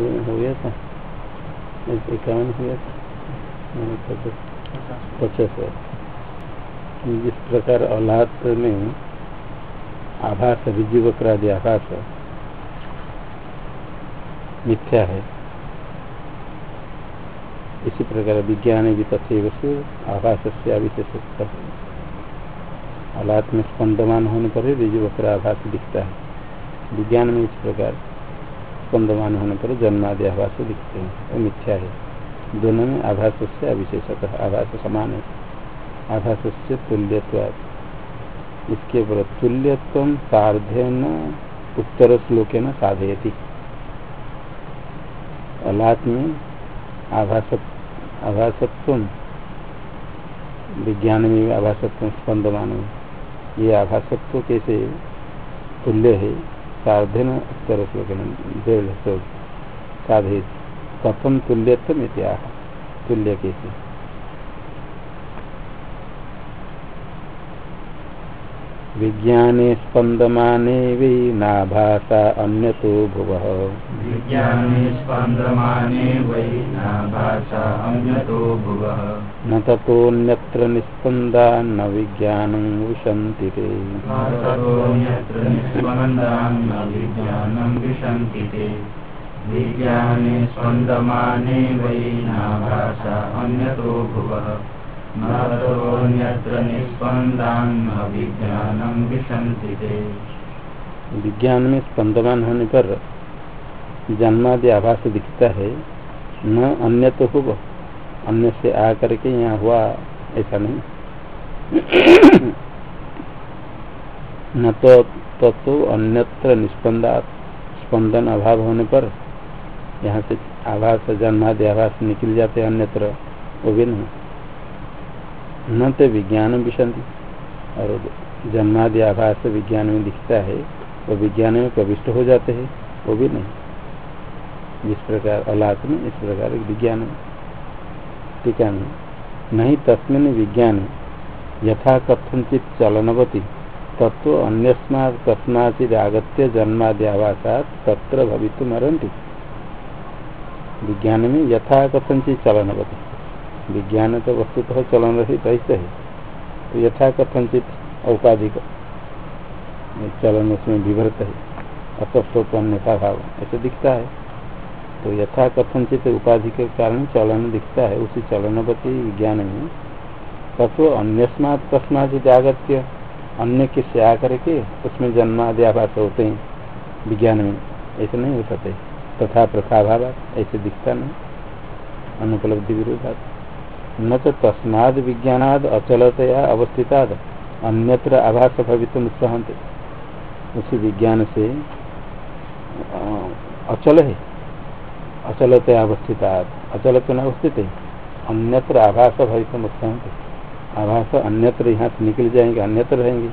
हो गया था। इक्यावन हो गया था। पचास जिस प्रकार औलाद में आभास विजीवक्रादि आभास मिथ्या है, इसी प्रकार विज्ञान भी तथ्य आभास से अविशेष औलाद में स्पंदमान होने पर ही विजीवक्र आभास दिखता है। विज्ञान में इस प्रकार। स्पंदमान होने पर जन्मादि आभास दिखते हैं। वो तो मिथ्या है। दोनों में आभास से अविशेषतः आभास समान है। आभास से तुल्यत्व इसके ऊपर तुल्यत्व सार्धन उत्तर श्लोक न साधयती। अलात में आभास आभासत्व विज्ञान में आभासत्व स्पंदमान में ये आभासत्व कैसे तुल्य है? साधन उत्तर श्लोक साधित कथम तुल्यत्म तुल्य कैसे विज्ञाने स्पंदमाने वै नाभासा अन्यतो भुवः। विज्ञाने स्पंदमाने वै नाभासा अन्यतो भुवः। न ततोऽन्यत्र निस्पन्दा न विज्ञानं विशन्ति ते। विज्ञाने स्पन्दमाने वै नाभासा अन्यतो भुवः। विज्ञान में स्पंदमान होने पर जन्मादि आभास दिखता है, न अन्य तो हो अन्य से आ करके यहाँ हुआ, ऐसा नहीं। न तो तत्व तो अन्यत्र निस्पंदा स्पंदन अभाव होने पर यहाँ से आभास, जन्मादि आभास निकल जाते अन्यत्र, वो भी नहीं। न तो विज्ञान विशंति। और जन्मादि आभास विज्ञान में दिखता है, वो विज्ञान में प्रविष्ट हो जाते हैं, वो भी नहीं। जिस प्रकार अलात में, इस प्रकार विज्ञान टीका में नहीं? तस्मिन विज्ञान यथा कथनचित चलनवती तत्व अन्यस्मा कस्माचित आगत्य जन्मादि आवासात तत्र भवितुमरती विज्ञान में यथा कथित चलनवती। विज्ञान तो वस्तुतः तो चलन रहित ऐसे है। तो यथा कथनचित औपाधिक चलन उसमें विभ्रत है। अस्वस्थ अन्यथा भाव ऐसे दिखता है। तो यथा कथनचित उपाधि के कारण चलन दिखता है, उसी चलनवती विज्ञान में। तत्व अन्यस्मात तस्मात जागत्य अन्य किससे आकर के उसमें जन्मादि आभास होते हैं विज्ञान में। ऐसे नहीं हो सकते। तथा प्रथा भाव ऐसे दिखता नहीं। अनुपलब्धि विरोधात। न तो तस्माद विज्ञानाद अचलतया अवस्थिताद, अन्यत्र आभास भवित सहते उसी विज्ञान से अचल है। अचलतया अवस्थिताद अचलत न अवस्थित है। अन्यत्र आभास भवित सहते आभास अन्यत्र यहाँ से निकल जाएँगे, अन्यत्र रहेंगे,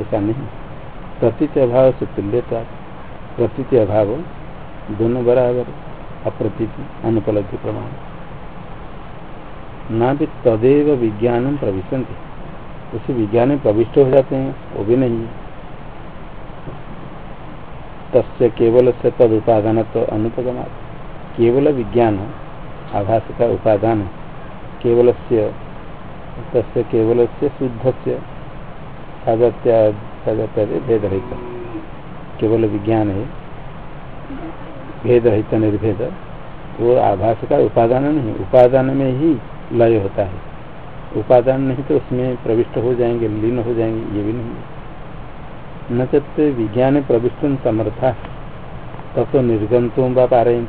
ऐसा नहीं। प्रतीत अभाव से तुल्यता, प्रतीत अभाव दोनों बराबर, अप्रतीति, अनुपलब्धि प्रमाण। ना भी तदेव विज्ञान प्रविशंति उसी विज्ञान में प्रविष्ट हो जाते हैं, वो भी नहीं। तस्य केवल से तद उपादान तो अनुपगमा केवल विज्ञान आभास का उपादान केवल से तस्य केवल से शुद्ध से भेद रहित केवल विज्ञान है भेद रहित निर्भेद। वो आभास का उपादान नहीं, उपादान में ही लय होता है। उपादान नहीं तो उसमें प्रविष्ट हो जाएँगे, लीन हो जाएँगे, ये भी नहीं न चलते विज्ञान प्रविष्ट समर्था तब तो निर्गंतों व पा रहे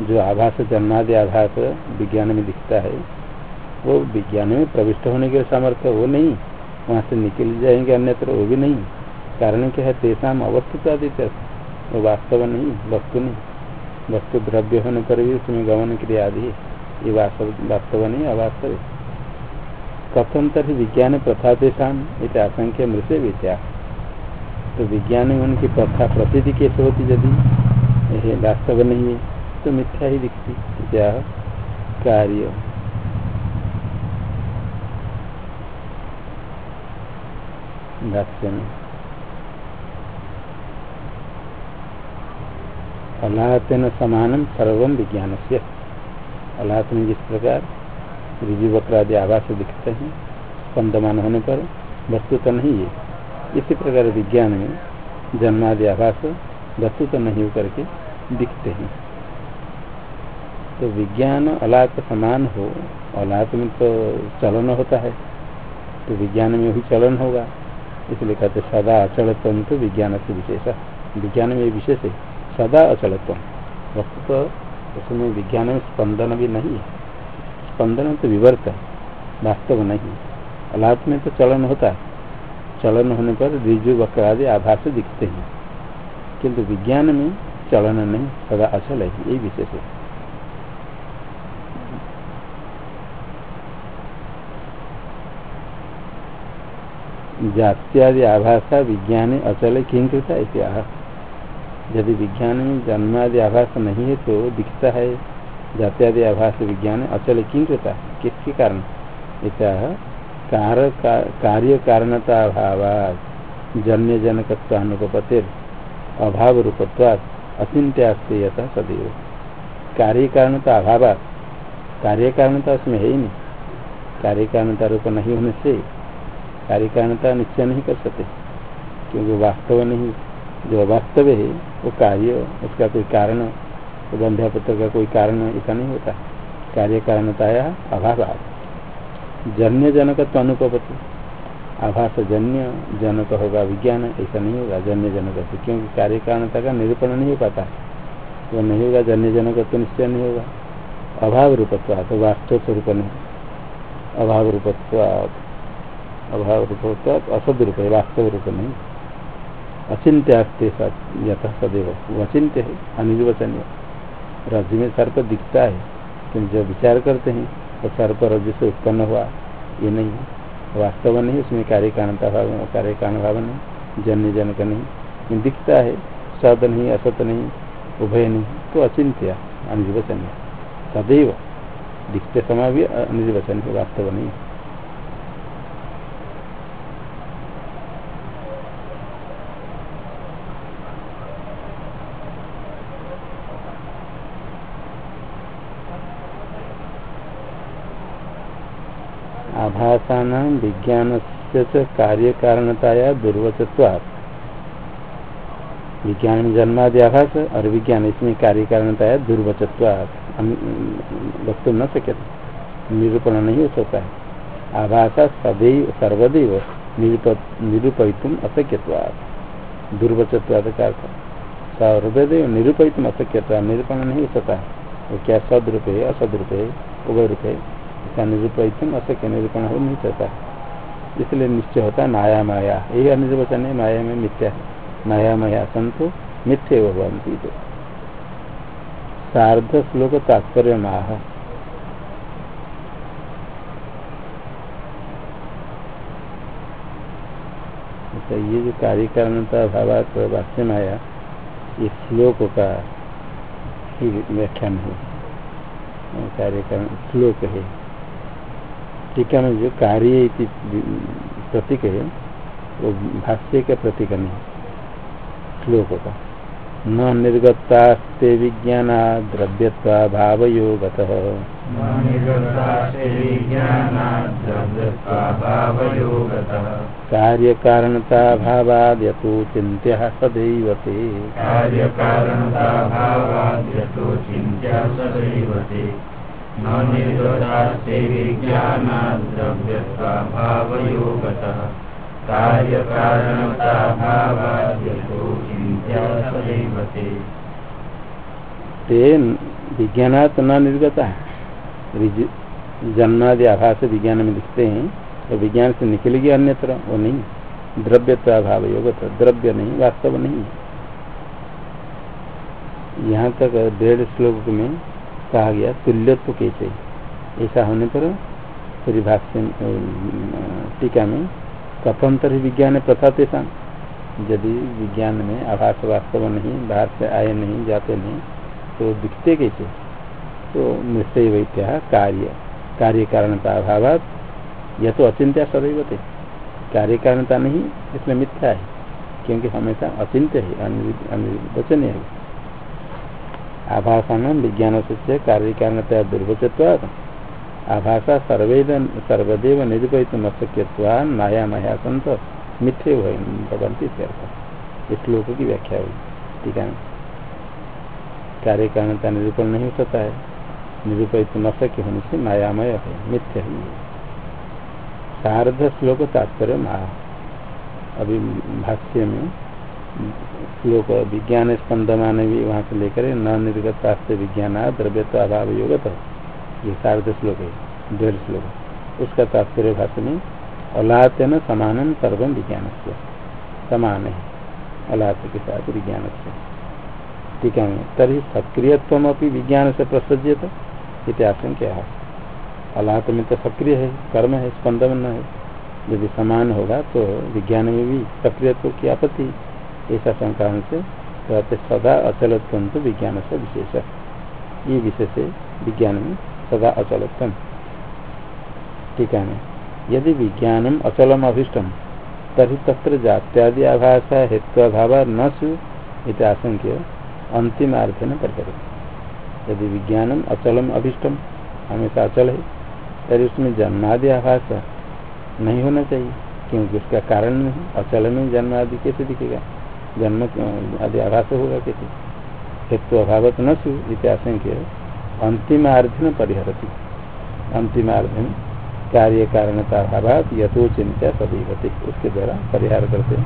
जो आभास, जन्मादि आभास विज्ञान में दिखता है, वो विज्ञान में प्रविष्ट होने के सामर्थ्य वो नहीं। वहाँ से निकल जाएँगे अन्यत्र, वो भी नहीं। कारण क्या है? तेसा अवस्थित आदित्य वो वास्तव नहीं, वस्तु नहीं। वस्तु द्रव्य होने पर भी उसमें गमन क्रिया आदि है। ये वास्तव नहीं, अवास्तव कथम तरी विज्ञान प्रथा देशान इत आशंक्य मृत्य विद्या। तो विज्ञान में उनकी प्रथा प्रसिद्धि कैसे होती यदि वास्तव नहीं है तो मिथ्या ही दिखती, क्या कार्य। भाष्य में समानम सर्व विज्ञान से अलाहत में जिस प्रकार ऋजु वक्रादि आभास दिखते हैं, स्पंदमान होने पर वस्तु तो नहीं है। इसी प्रकार विज्ञान में जन्मादि आभास वस्तु तो नहीं होकर के दिखते हैं। तो विज्ञान अलात समान हो अलात में तो चलन होता है तो विज्ञान में भी चलन होगा। इसलिए कहते सदा अचलत्व तो विज्ञान से विशेष। विज्ञान में विशेष है, सदा अचलत्व। वस्तु तो उसमें विज्ञान में स्पंदन भी नहीं है। स्पंदन तो विवर्त है, वास्तव नहीं। अलाप में तो चलन होता है। चलन होने पर रिजु वक्र आदि आभास दिखते हैं। किंतु विज्ञान में चलन नहीं, सदा अचल है, यही विशेष है। जात्यादि आभाषा विज्ञान अचल किं कृता इतिहा यदि विज्ञान में जन्मादि आभास नहीं है तो दिखता है, जात्यादि आभास विज्ञान अचल कृता? किसके कारण? इतिहा कार्य कारणता अभाव जन्य जनकत्वानुपतिर अभाव रूपत्वाद अचिंत्यास्ते यथा सदैव। कार्य कारणता अभाव कार्य कारणता उसमें है ही नहीं। कार्य कारणता रूप नहीं होने से कार्य कारणता निश्चय नहीं कर सकते, क्योंकि वास्तव नहीं जो वास्तव है, वो कार्य, उसका कोई कारण बंध्यापत्र का कोई कारण, ऐसा नहीं होता। कार्य कारणताया अभाव जन्य जनक तो अनुपति आभास जन्य जनक होगा विज्ञान, ऐसा नहीं होगा। जन्य जनक से क्योंकि कार्य कारणता का निरूपण नहीं हो पाता। वो नहीं होगा, जन्य जनक तो निश्चय नहीं होगा। अभाव रूपत्व तो वास्तव स्वरूप नहीं। अभाव रूपत्व, अभाव रूप असद रूप है, वास्तव रूप नहीं। अचिंत्य यथ सदैव। वो अचिंत्य है, अनिर्वचनीय। रज में सर्प दिखता है, किंतु जब विचार करते हैं तो सर्प रज से उत्पन्न हुआ। ये नहीं है। वास्तव नहीं, उसमें कार्य कारणता भाव कार्य कारण भाव नहीं जन्य जनक नहीं। दिखता है सद नहीं, असत नहीं, उभय नहीं तो अचिंत्य अनिर्वचनीय। सदैव। दिखते समय भी अनिर्वचनीय, वास्तव नहीं आभासा विज्ञान से कार्य कारणताया दुर्वचत्वात्। विज्ञान में जन्मादि और विज्ञान इसमें कार्य कारणताया दुर्वचत्वात् वस्तु न सके निरूपण नहीं हो सकता है। आभाषा सदैव, सर्वदैव निरूपयितुम अशक्यवाद दुर्वचत्वाद का अर्थ, सर्वदैव निरूपयितुम अशक्यता निरूपण नहीं हो सकता वो क्या सदरूप है, असदरूप है उभय रूप है? इसका निरूपण अशक्य निरूपण हो नहीं सकता इसलिए निश्चय होता है माया माया यही अनिर्वचन है माया में मिथ्या। है माया माया संतो मिथ्य भवंती तो सार्ध श्लोक तात्पर्य माह। तो ये जो कार्य कारणता भावात वाक्य में आया ये श्लोक का ही व्याख्यान है। कार्य कारण श्लोक है। टीका में जो कार्य प्रतीक है वो भाष्य का प्रतीक नहीं श्लोक का न निर्गतास्ते विज्ञान द्रव्यत्वा भावयोगत। कार्य कारणता भावाद्यतो चिंत्य सदैव ते कार्य कारणता भावाद्यतो चिंत्य सदैव ते न निर्गतास्ते विज्ञानाद्रव्यत्वाभावयोगतः कार्यकारणता भावाद्यतो चिन्त्या सदैव ते ते विज्ञानात् न निर्गता। जन्मादि आभास विज्ञान में दिखते हैं तो विज्ञान से निकलेगी अन्यत्र, वो नहीं। द्रव्य तो अभाव योग द्रव्य नहीं, वास्तव नहीं यहाँ तक डेढ़ श्लोक में कहा गया, तुल्यत्व कैसे ऐसा होने पर पूरी भाष्य टीका में कथम तरह विज्ञान प्रथा तेषा। यदि विज्ञान में आभास वास्तव नहीं, बाहर से आए नहीं, जाते नहीं तो दिखते कैसे? तो निश्चय वैत्या कार्य। कार्य कारणता अभाव यह तो अचिंत्या सदैव थे कार्य कारणता नहीं, इसमें मिथ्या है, क्योंकि हमेशा अचिंत्य है अनिर्वचनीय है। आभाषण विज्ञान से कार्य कारणतया दुर्वचत्वाद आभाषा सर्वेद सर्वदेव निरूपित अशक्यवा माया माया संत मिथ्य भवंती श्लोक की व्याख्या हुई। ठीक है कार्य कारणता निरूपण नहीं हो सकता है। निरूपित न सके होने से मायामय है मिथ्य ही। शारद श्लोक तात्पर्य माया अभी भाष्य में श्लोक विज्ञान स्पंदमान भी वहाँ से लेकर न निर्गत विज्ञान द्रव्यत्व अभाव योगत ये शारद श्लोक है, डेढ़ श्लोक उसका तात्पर्य भाष्य में न समान सर्वम विज्ञान से समान है अलात के साथ विज्ञान से ठीक है तरी सक्रियत्व विज्ञान से प्रसज्यत इतिहास क्या है। अलात में तो सक्रिय है, कर्म है स्पंदन है। यदि समान होगा तो विज्ञान में भी सक्रियत्व की आपत्ति ऐसा संक्रांत से कहते सदा अचलत्व विज्ञान से विशेष ये विशेष विज्ञान में सदा अचलत्व ठीक है यदि विज्ञानम अचलम अभिष्टम तरी तत्र जात्यादि आभास हेत्वाभाव न सु आशंक्य अंतिम अर्थन प्रकट यदि विज्ञानम अचलम अभिष्टम हमेशा अचल है तरी उसमें जन्मादि आभास नहीं होना चाहिए क्योंकि उसका कारण नहीं अचल में जन्म आदि कैसे दिखेगा जन्म, आदि आभास होगा कैसे। हेतु अभाव न सु इत्याशंक्य अंतिमार्धन परिहरती। अंतिमार्धन कार्य कारणता अभाव यथो चिंता सभी होते उसके द्वारा परिहार करते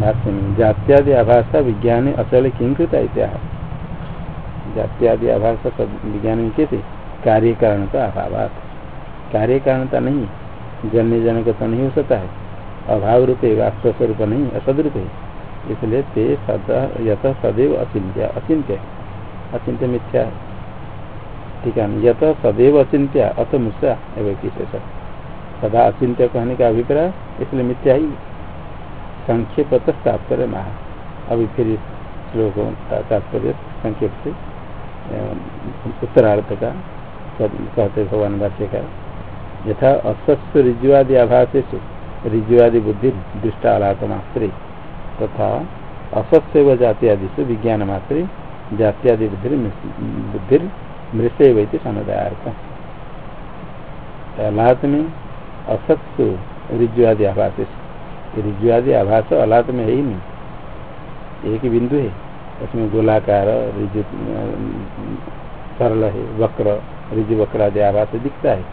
भाष्य में जात्यादि आभाषा विज्ञान अचल किंकृता इत्याह जात्यादि आभाषा विज्ञान में कैसे कार्य कारणता अभाव कार्य कारणता नहीं, जन्य जनक तो नहीं हो सकता है। अभाव रूपे, वास्तव स्वरूप नहीं, असद रूप। है इसलिए ते सदा यथ सदैव अचिंत्य अचिंत्य अचिंत्य मिथ्या ठीक है यथ सदैव अचिंत्य अथ मुस्सा एवं किसे सदा अचिंत्य कहने का अभिप्राय, इसलिए मिथ्या ही संक्षेप तात्पर्य महा। अभी फिर श्लोकों का तात्पर्य, संक्षेप से उत्तरार्थ का कहते भगवान भाष्य का। यथा असत्व ऋजुआदि आभाषेश ऋजुआदि बुद्धि, दृष्टा तथा असत्व जाति आदि से विज्ञान मात्रे जात्यादि बुद्धि बुद्धि मृष्य वैसे समुदायार्थ। अलात में असत्व ऋजुआदि आभाषेश ऋजुआदि आभास अलात में है ही नहीं। एक बिंदु है। उसमें गोलाकार, ऋजु सरल है, वक्र, ऋजु वक्र आदि आभास दिखता है।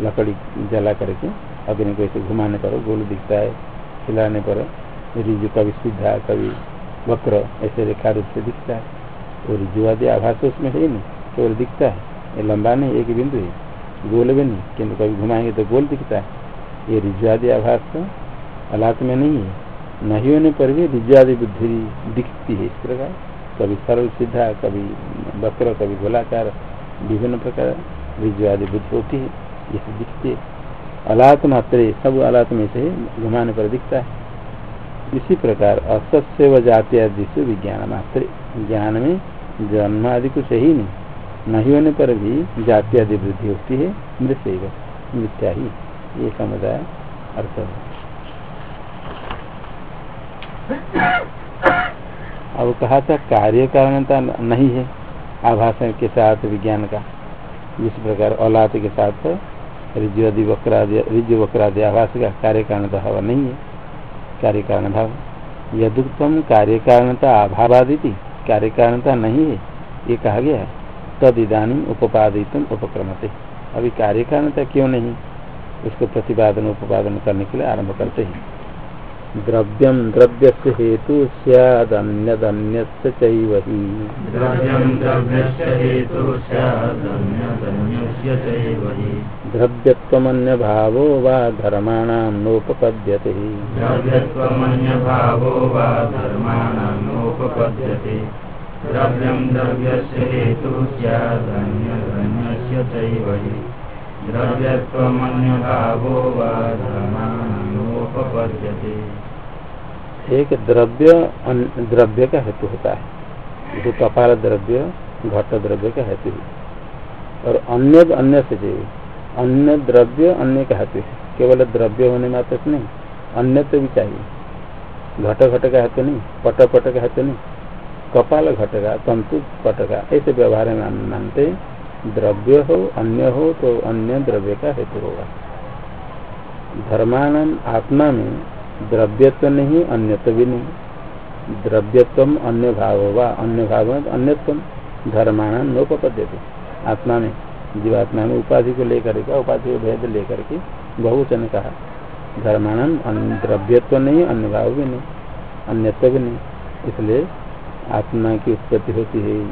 लकड़ी जला करके अग्नि को ऐसे घुमाने पर, गोल दिखता है, खिलाने पर रिजु कभी सीधा कभी वक्र, ऐसे रेखा रूप से दिखता है। वो रिजु आदि आभास उसमें है नहीं, केवल दिखता है। ये लंबा नहीं, एक बिंदु है। गोल भी नहीं किन्तु कभी घुमाएँगे तो गोल दिखता है। ये रिजु आदि आभास तो हालात में नहीं है। नहीं होने पर भी रिजु आदि बुद्धि दिखती है इस प्रकार। कभी सरल सीधा कभी वक्र, कभी गोलाकार, विभिन्न प्रकार रिजु आदि बुद्धि होती है जैसे है। अलात मात्र, सब अलात में से घुमाने पर दिखता है। इसी प्रकार असत्य व जाति आदि से विज्ञान मात्र। ज्ञान में जन्म आदि कुछ ही नहीं। नहीं होने पर भी जाति आदि वृद्धि होती है, मृत्य मिथ्या ही। ये समुदाय अर्थ है। अब कहा था, कार्य कारणता नहीं है आभाषण के साथ विज्ञान का। जिस प्रकार औलाद के साथ ऋजु आदि वक्रादि ऋजु वक्रादि आभास का कार्य कारणता हवा नहीं है। कार्य कारण भाव यदुक्तम कार्य कारणता अभावादिति कार्य कारणता नहीं है, ये कहा गया है। तद इधानी उपादित उपक्रमते। अभी कार्य कारणता क्यों नहीं? उसको प्रतिपादन, उपादन करने के लिए आरंभ करते हैं। द्रव्यम द्रव्य से हेतु सैदन्यदन्य द्रव्यन्य भावो वा धर्माण नोपपद्यते। द्रव्यम द्रव्य हेतु भावो वा धर्माणोपपद्यते एक द्रव्य द्रव्य का हेतु होता है। जो कपाल द्रव्य, घट द्रव्य का हेतु है। और अन्य अन्य से चाहिए अन्य द्रव्य, अन्य का हेतु है। केवल द्रव्य होने मात्र से नहीं, अन्य तो भी चाहिए। घट घट का हेतु नहीं, पट पट का हेतु नहीं। कपाल घटेगा तंतु कटेगा ऐसे व्यवहार में मानते द्रव्य हो, अन्य हो तो अन्य द्रव्य का हेतु होगा। धर्मान आत्मा में द्रव्यत्व नहीं, अन्यत्व भी नहीं। द्रव्यत्व अन्य भाव होगा अन्य भाव अन्यत्व धर्मान नोपद्य आत्मा में, जीवात्मा में उपाधि को लेकर के, उपाधि को भेद लेकर के बहुवचन कहा। धर्मान द्रव्यत्व नहीं, अन्य भाव भी नहीं, अन्यत्व भी नहीं। इसलिए आत्मा की उत्पत्ति होती है,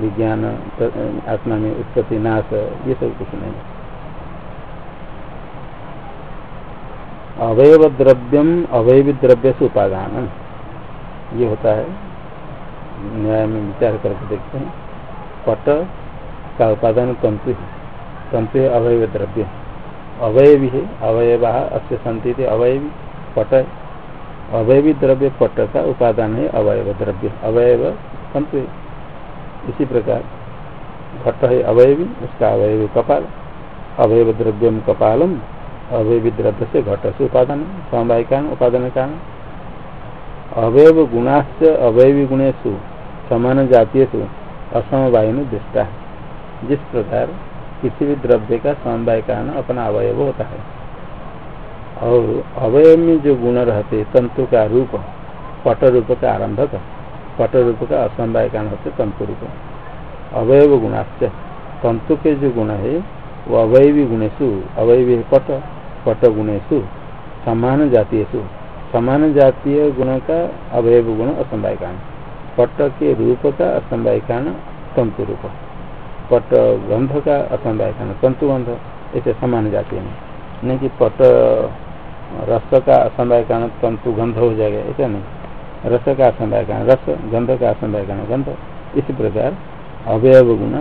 विज्ञान, आत्मा में उत्पत्ति, नाश, ये सब कुछ नहीं। अवयव द्रव्यम अवयवी द्रव्य से उपादान। ये होता है, न्याय में विचार करके देखते हैं, पट का उपादान तंतु है। तंतु है अवयव द्रव्य अवयवी है, अवयवा, अस्य संति थे अवयवी पट है। अवयवी द्रव्य पट का उपादान है अवयव द्रव्य अवयव तंतु है। इसी प्रकार, घट है अवयवी उसका अवयव कपाल। अवयव द्रव्यम कपालम अवयवी द्रव्य से घट से उपादान समवाय कारण उपादान कारण अवयव गुणाश्च अवयवी गुणेशु समान जातीय असमवाय में दृष्टा। जिस प्रकार किसी भी द्रव्य का समवाय कारण अपना अवयव होता है। और अवयव में जो गुण रहते तंतु का रूप पट रूप का आरंभक पट रूप का असमवाय कारण होते तंतु रूप अवयव गुणाश्च, तंतु के जो गुण है, वो अवयवी गुणेशु अवयवी पट पट गुणेशु समान जातीय समान जातीय गुण का अवयव गुण असमवाय कारण पट के रूप का असमवाय कारण तंतु रूप। पट गंध का असमवाय कारण तंतु गंध ऐसे समान जातीय में नहीं कि पट रस का असमवाय कारण तंतु गंध हो जाएगा, ऐसा नहीं। रस का असमवाय कारण रस गंध का असमवाय कारण गंध, इसी प्रकार अवयव गुण,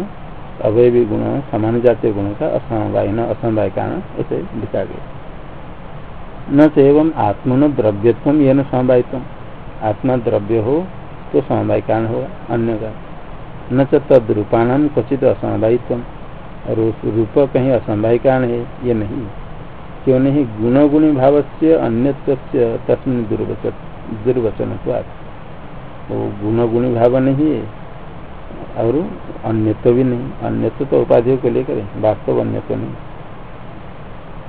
अवयवी गुण समान जातीय गुण का असमवाय न असमवाय कारण ऐसे दिखा गया। न तो एवं आत्मन द्रव्यत्व ये न समवायित्व आत्मा द्रव्य हो तो समवाय कारण होगा अन्य का न तो तद रूपाणाम क्वचित असमवायित्व और रूप कहीं असमवाय कारण है, ये नहीं। क्यों नहीं? गुणगुणी भाव से अन्य तस्मिन दुर्वचन वो गुण गुणी भाव नहीं है, और अन्यत्व भी नहीं। अन्यत्व तो उपाधियों को लेकर वास्तव अन्यत्व नहीं।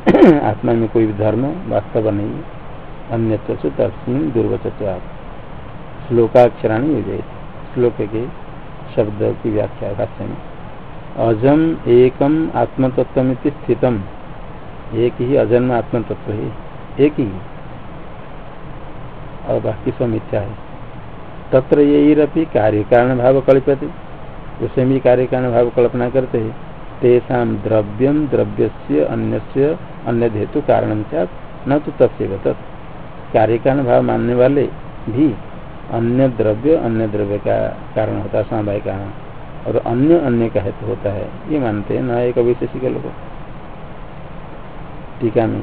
आत्मा में कोई भी धर्म वास्तव नहीं दुर्वचन श्लोकाक्षराणी हो। जाए श्लोक के शब्द की व्याख्या भाष्य में अजम एकम आत्मतत्व स्थितम। एक ही अजन्म आत्म तत्व है। एक ही। और बाकी सब मिथ्या है। तत्र यही कार्य कारण भाव कल्पते उसे भी कार्य कारण भाव कल्पना करते हैं। तेषा द्रव्यम द्रव्य से अन्य अन्य हेतु कारण न तो तत्व तत् कार्य कारण भाव मानने वाले भी अन्य द्रव्य अन्य द्रव्य का कारण होता है समवाय कारण। और अन्य अन्य का हेतु होता है, ये मानते हैं, न एक अविशेषिक लोग टीका में,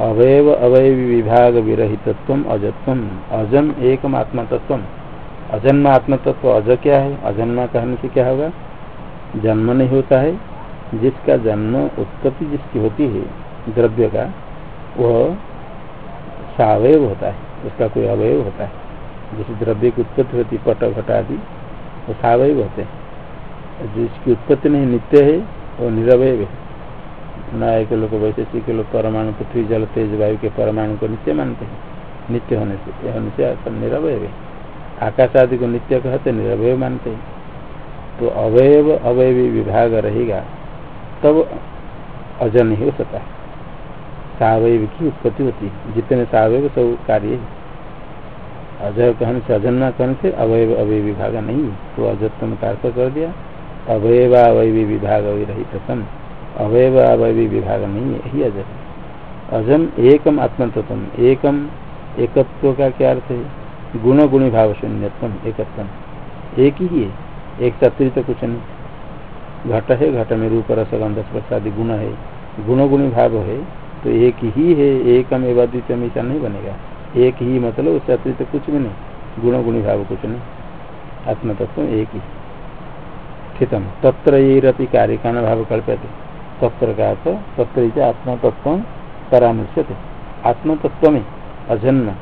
अवयव अवय विभाग विरहितत्व, अजत्व, अजम एकम आत्मतत्व अजन्म आत्मतत्व अज क्या है? अजन्मा कहने से क्या होगा? जन्म नहीं होता है, जिसका जन्म उत्पत्ति जिसकी होती है, द्रव्य का, वह सवयव होता है, उसका कोई अवयव होता है। जिस द्रव्य की उत्पत्ति होती, पट, घट आदि, वो सवय होते हैं। जिसकी उत्पत्ति नहीं नित्य है, वो निरवय है। न्याय के लोग वैशेषिक के लोग परमाणु, पृथ्वी, जल, तेज, वायु के परमाणु को नित्य मानते हैं। नित्य होने से होने से निरवय है। आकाश आदि को नित्य कहते निरवय मानते हैं। तो अवयव अवयवी विभाग रहेगा, तब अजन ही हो सकता है। सावयव की उत्पत्ति होती है। जितने सावयव सब कार्य है। अजय कहने से अजन न कहने से अवयव अवय विभाग नहीं तो अजत्व में कार्य कर दिया। अवयव अवयवी विभाग रहित सन अवयव अवयवी विभाग नहीं है, यही अजय अजम एकम आत्मतत्व एकम एकत्व का क्या अर्थ है? गुण गुणी भाव शून्यत्म एकत्व एक ही है। एक सत्री तो कुछ नहीं। घट है, घट में रूप, रस, गंध प्रसाद गुण है। गुण गुणी भाव है तो एक ही है, एकम एवं द्वितीय ऐसा नहीं बनेगा। एक ही मतलब उससे अतिरिक्त कुछ भी नहीं। गुण गुणी भाव कुछ नहीं। आत्म तत्व एक ही। स्थितम। तत्र ये रपि कार्य भाव कल्प्यते। तत्र का तत्र आत्म तत्व परामर्श आत्म तत्व में अजन्म।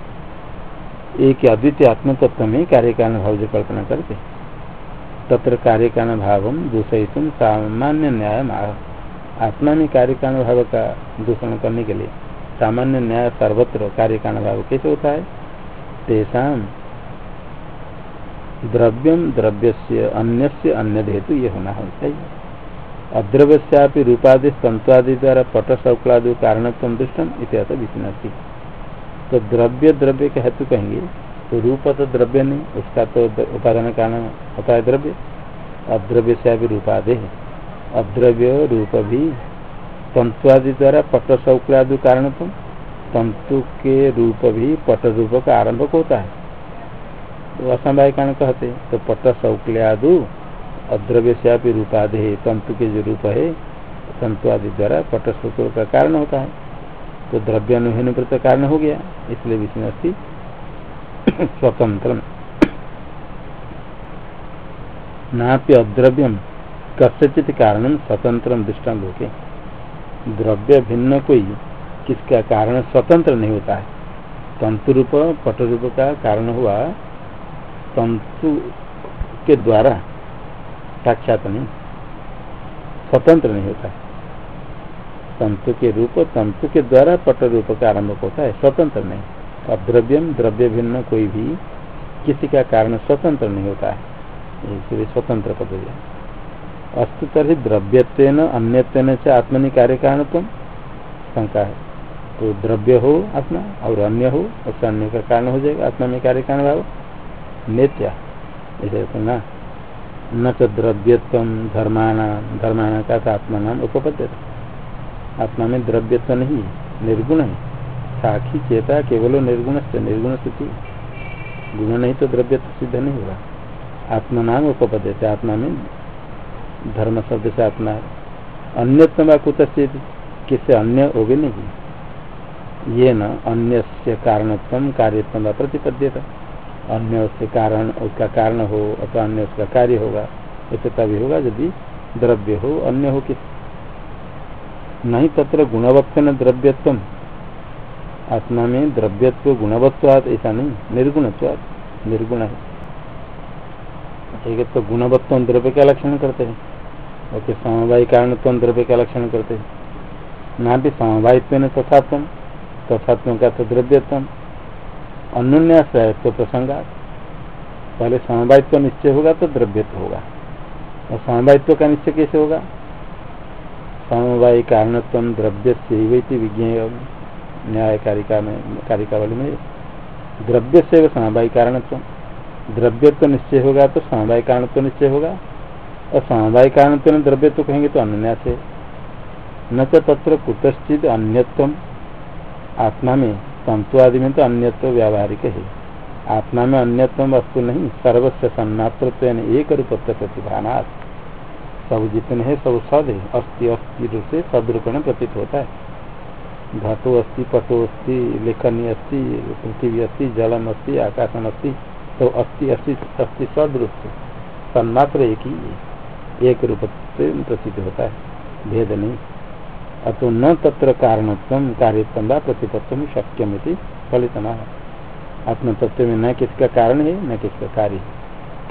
एक अद्वितीय आत्म तत्व में कार्य कारण भाव जो कल्पना करते। तत्र कार्य कारण भाव दूषित सामान्य न्याय आत्मा में कार्य कारण भाव का दूषण करने के लिए सामान्य न्याय सर्वत्र कार्य कारण भाव कैसे होता है? तेषा द्रव्यम द्रव्य से अन्य से अन्य हेतु ये होना है चाहिए अद्रव्य रूपादि तंत्वादि द्वारा पट शौकलादि कारण दृष्टम इतिहास विष्णि तो द्रव्य द्रव्य के हेतु कहेंगे तो रूप तो द्रव्य नहीं, उसका तो उपादान कारण होता है द्रव्य। अद्रव्य से अभी रूपादि है। अद्रव्य रूप भी तंतुआदि द्वारा पट शौकलादि कारण तुम तंतु के रूप भी पट रूप का आरंभ होता है। तो असमवाय कारण कहते तो पट शौकलादु अद्रव्य से अभी रूपादि है, तंतु के जो रूप है तंतु आदि द्वारा पट शौक का कारण होता है। तो द्रव्य अनुहीन कारण हो गया, इसलिए विष्णु स्वतंत्र नाप्य अद्रव्यम कस्यचित कारण स्वतंत्र दृष्टान लोके द्रव्य भिन्न कोई किसका कारण स्वतंत्र नहीं होता है? तंतु रूप पट रूप का कारण हुआ तंतु के द्वारा साक्षात नहीं। स्वतंत्र नहीं होता है। तंतु के रूप, तंतु के द्वारा पट रूप का आरंभ होता है। स्वतंत्र नहीं। अद्रव्यम द्रव्य भिन्न कोई भी किसी का कारण स्वतंत्र नहीं होता है। इसलिए स्वतंत्र पद अस्तु तरी द्रव्यत्व अन्य से आत्मनि कार्य कारण तुम शंका है। तो द्रव्य हो आत्मा और अन्य हो उसका अन्य का कारण हो जाएगा, आत्मा में कार्य कारण भाव। नेत्या, ऐसे सुना न। तो द्रव्यत्व धर्माना धर्माना का आत्मा नाम उपपद्य आत्मा में द्रव्यत्व नहीं निर्गुण है। साक्षी चेता केवल निर्गुण से निर्गुण स्थिति गुण नहीं तो द्रव्यत्व सिद्ध नहीं होगा आत्मा नाम उपपद्य आत्मा में धर्म शब्द से आत्मा अन्यत्म कुत किससे अन्य हो भी नहीं। ये न अन्य से कारणत्म कार्यत्म प्रतिपद्यता। अन्य उसके कारण, उसका कारण हो अथवा अन्य उसका कार्य होगा ऐसे तभी होगा यदि द्रव्य हो, अन्य हो किस। नहीं तत्र गुणवत्व न द्रव्यत्व। आत्मा में द्रव्यत्व गुणवत्वाद ऐसा नहीं निर्गुणत्वाद निर्गुण है। एक तो गुणवत्व द्रव्य का लक्षण करते हैं? और समवाय कारण द्रव्य का लक्षण करते हैं? ना भी समवायित्व तथात्म तथात्म का तो द्रव्यत्म अनुन्याश्रय तो प्रसंगा पहले समवायित्व निश्चय होगा तो द्रव्यत्व होगा। और समवायित्व का निश्चय कैसे होगा? समवाय कारणत्व द्रव्य से विज्ञेय न्याय कारिका में कारिकावली में द्रव्य से समवाय कारणत्व। द्रव्यत्व निश्चय होगा तो समवाय कारणत्व निश्चय होगा। और समवाय द्रव्य तो कहेंगे तो अन्यास है न तो तत्र कुतश्चित अन्यत्व। आत्मा में तंतु आदि में तो अन्यत्व व्यावहारिक है। आत्मा में अन्यत्व वस्तु नहीं, सर्वस्व सन्मात्र एक रूपत्व प्रतिभानात्। सब जितने है, सब सद है। अस्थि अस्थि रूप से सदरूपण प्रतीत होता है। धातु अस्थि पटो अस्थि लेखनी अस्थि पृथ्वी अस्थि जलम अस्थि आकाशम अस्थि तो अस्थि अस्थि अस्थि सद रूप से सन्मात्र एक ही एक रूप से प्रतीत होता है। भेद नहीं। अतो न तत्र कारणत्व, कार्यत्व व प्रतिपत्व शक्यम फलितम। आत्मतत्व में न किसका कारण है, न किसका कार्य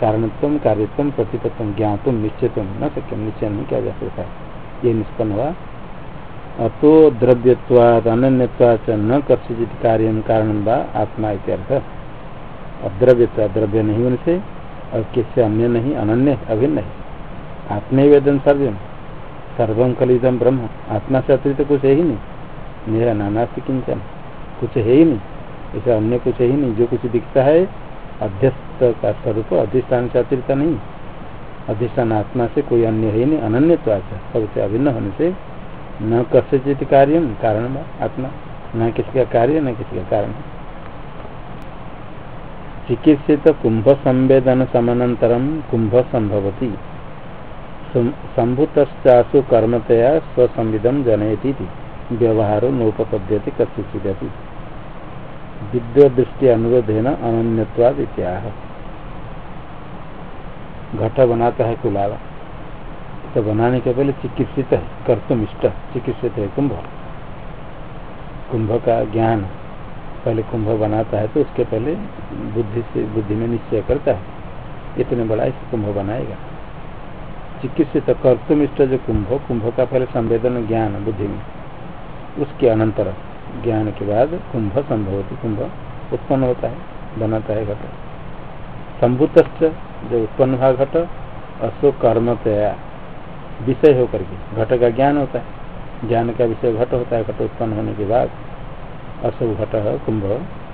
कारणत्व, कार्यत्व प्रतिपत्व ज्ञातुम निश्चितम न सक्यम निश्चय नहीं किया जा सकता। ये निष्पन्न हुआ। अतो द्रव्यवाद अनन्यवाद न कथित कार्य कारण व आत्मा इत्यर्थ। अद्रव्यत्व द्रव्य नहीं होने से और किससे अन्य नहीं, अनन्य अभिन्न। है आत्मवेदन सर्वम सर्वम कलिदम ब्रह्म। आत्मा से अतिरिक्त तो कुछ है ही नहीं मेरा नाना से किंचन कुछ है ही नहीं ऐसा अन्य कुछ है ही नहीं जो कुछ दिखता है, अध्यस्त का स्वरूप, अधिष्ठान से अतिरिक्त नहीं। अधिष्ठान आत्मा से कोई अन्य है ही नहीं अनन्य तो आता सबसे अभिन्न होने से न कस्यचित कार्य कारण आत्मा। न किसी का कार्य, न किसी का कारण। चिकित्सित कुंभ संवेदन समानंतरम कुंभ संभवती संभूतश्चासु कर्मतया स्वसंविदम जनयती व्यवहारो नोपपद्यति कथित विद्वदृष्टि अनुरोधेन अनन्यवाद इत्याह घट बनाता है कुलावा तो बनाने के पहले चिकित्सित है, कर्तुम इष्ट, चिकित्सित है कुंभ। कुंभ का ज्ञान पहले कुंभ बनाता है तो उसके पहले बुद्धि से, बुद्धि में निश्चय करता है। इतने बड़ा इस कुंभ बनाएगा। चिकित्सित कर्तुम इष्ट जो कुंभ कुंभ का पहले संवेदन ज्ञान, बुद्धि में। उसके अनंतर ज्ञान के बाद कुंभ संभव होती कुंभ उत्पन्न होता है, बनाता है घट। संभुत जो उत्पन्न हुआ घट अशोक कर्मतया विषय होकर के। घट का ज्ञान होता है। ज्ञान का विषय घट होता है, घट उत्पन्न होने के बाद। अशुभ घट कुंभ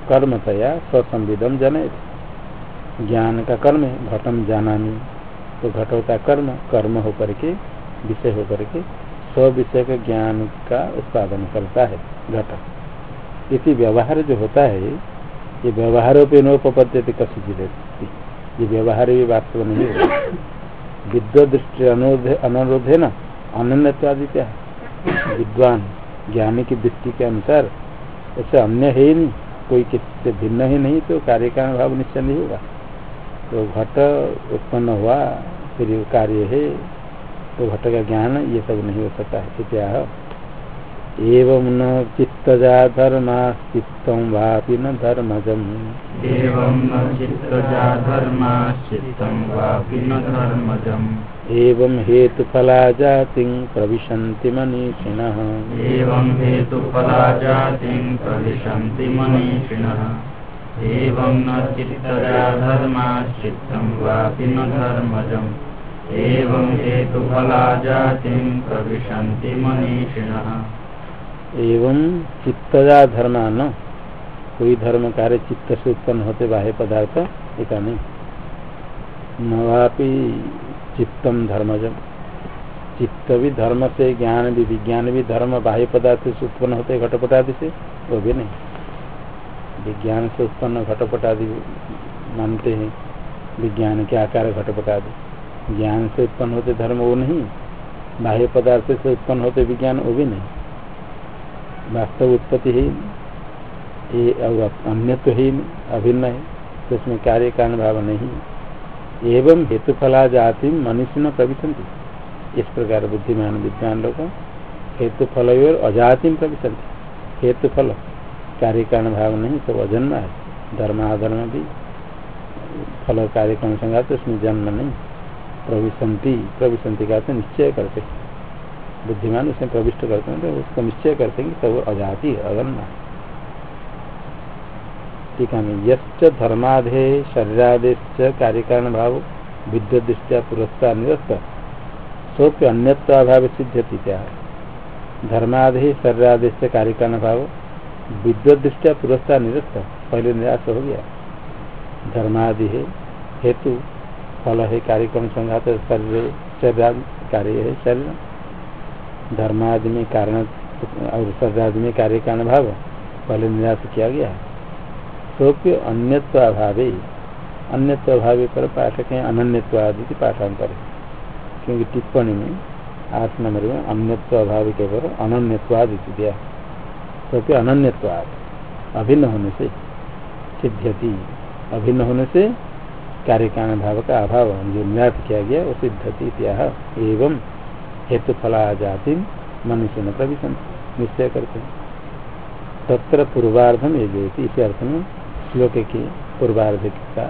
कर्मतया स्वसंविदम जनित ज्ञान का कर्म है घटम जाना तो घट होता है कर्म कर्म होकर के, विषय होकर के, स्व विषय के ज्ञान का उत्पादन करता है घट। इसी व्यवहार जो होता है, ये व्यवहारों पर नोपद्य कसी ये व्यवहार भी वास्तव नहीं होगा विद्वत दृष्टि अनुरोध है न? अनन्यवादित्या विद्वान, ज्ञानी की दृष्टि के अनुसार, ऐसे अन्य है ही नहीं। कोई किसी से भिन्न ही नहीं तो कार्य का भाव निश्चय नहीं होगा। तो घट उत्पन्न हुआ, फिर कार्य है तो घट का ज्ञान ये सब नहीं हो सकता। है क्या एवं न चित्तजा धर्मा चित्तं वापि न धर्मजम्। एवं न चित्तजा धर्मा चित्तं वापि न धर्मजम्। एवं हेतुफला जातिं प्रविशन्ति मनीषिणः। एवं हेतुफला जातिं प्रविशन्ति मनीषिणः। एवं न चित्तजा धर्मा चित्तं वापि न धर्मजम्। एवं हेतुफला जातिं प्रविशन्ति मनीषिणः। एवं चित्तजा न। कोई धर्म कार्य चित्त से उत्पन्न होते बाह्य पदार्थ, एक नहीं। नवापि चित्तम धर्मजम चित्त भी धर्म से, ज्ञान भी, विज्ञान भी धर्म बाह्य पदार्थ से उत्पन्न होते घटपट आदि से, वो भी नहीं। विज्ञान से उत्पन्न घटपट आदि मानते हैं। विज्ञान के आकार घटपट आदि ज्ञान से उत्पन्न होते धर्म वो नहीं। बाह्य पदार्थ से उत्पन्न होते विज्ञान वो भी नहीं। वास्तव उत्पत्ति है, ये अन्य तो ही अभिन्न है तो उसमें कार्य कारण भाव नहीं एवं हेतुफला जाति मनुष्य न प्रविशंति इस प्रकार बुद्धिमान विद्वान लोग हेतुफल और अजाति प्रविशंति हेतुफल, कार्य कारण भाव नहीं, सब अजन्म है। धर्म अधर्म भी, फल कार्य कारण संघात उसमें जन्म नहीं। प्रविशंति प्रविशंति का निश्चय करते बुद्धिमान उसमें प्रविष्ट करते हैं तो उसको निश्चय करते हैं कि सब अजाति अगन्ना ठीक है यश्च धर्माधे शरीरादेश कार्यकारण भाव विद्युत दृष्टिया पुरस्कार निरस्त सोप्य अन्यत्वाभाव सिद्धति क्या धर्माधे शरीरादेश कार्यकारण भाव विद्युत दृष्टिया पुरस्कार निरस्त, पहले निराश हो गया। धर्मादि है, हेतु, फल है, कार्यक्रम संघात, शरीर शरीर, कार्य है, शरीर। धर्मादि में कारण, और सदादि में कार्य कारण भाव, पहले निराश किया गया सोप्य अन्यत्व अभावे अन्यत्व अभावे पर पाठक है, अनन्यत्वादि पाठांतर क्योंकि टिप्पणी में, आठ नंबर में अन्यत्व अभाव के पर अनन्यवाद दिया सोप्य अनन्यवाद अभिन्न होने से सिद्धति अभिन्न होने से कार्य कारण भाव का अभाव, जो निराश किया गया, वो सिद्धति एवं हेतु फला जाति मनुष्य न प्रविशन। निश्चय करते हैं। तत्र पूर्वार्धम ये जो इसी अर्थ में श्लोक के पूर्वार्ध का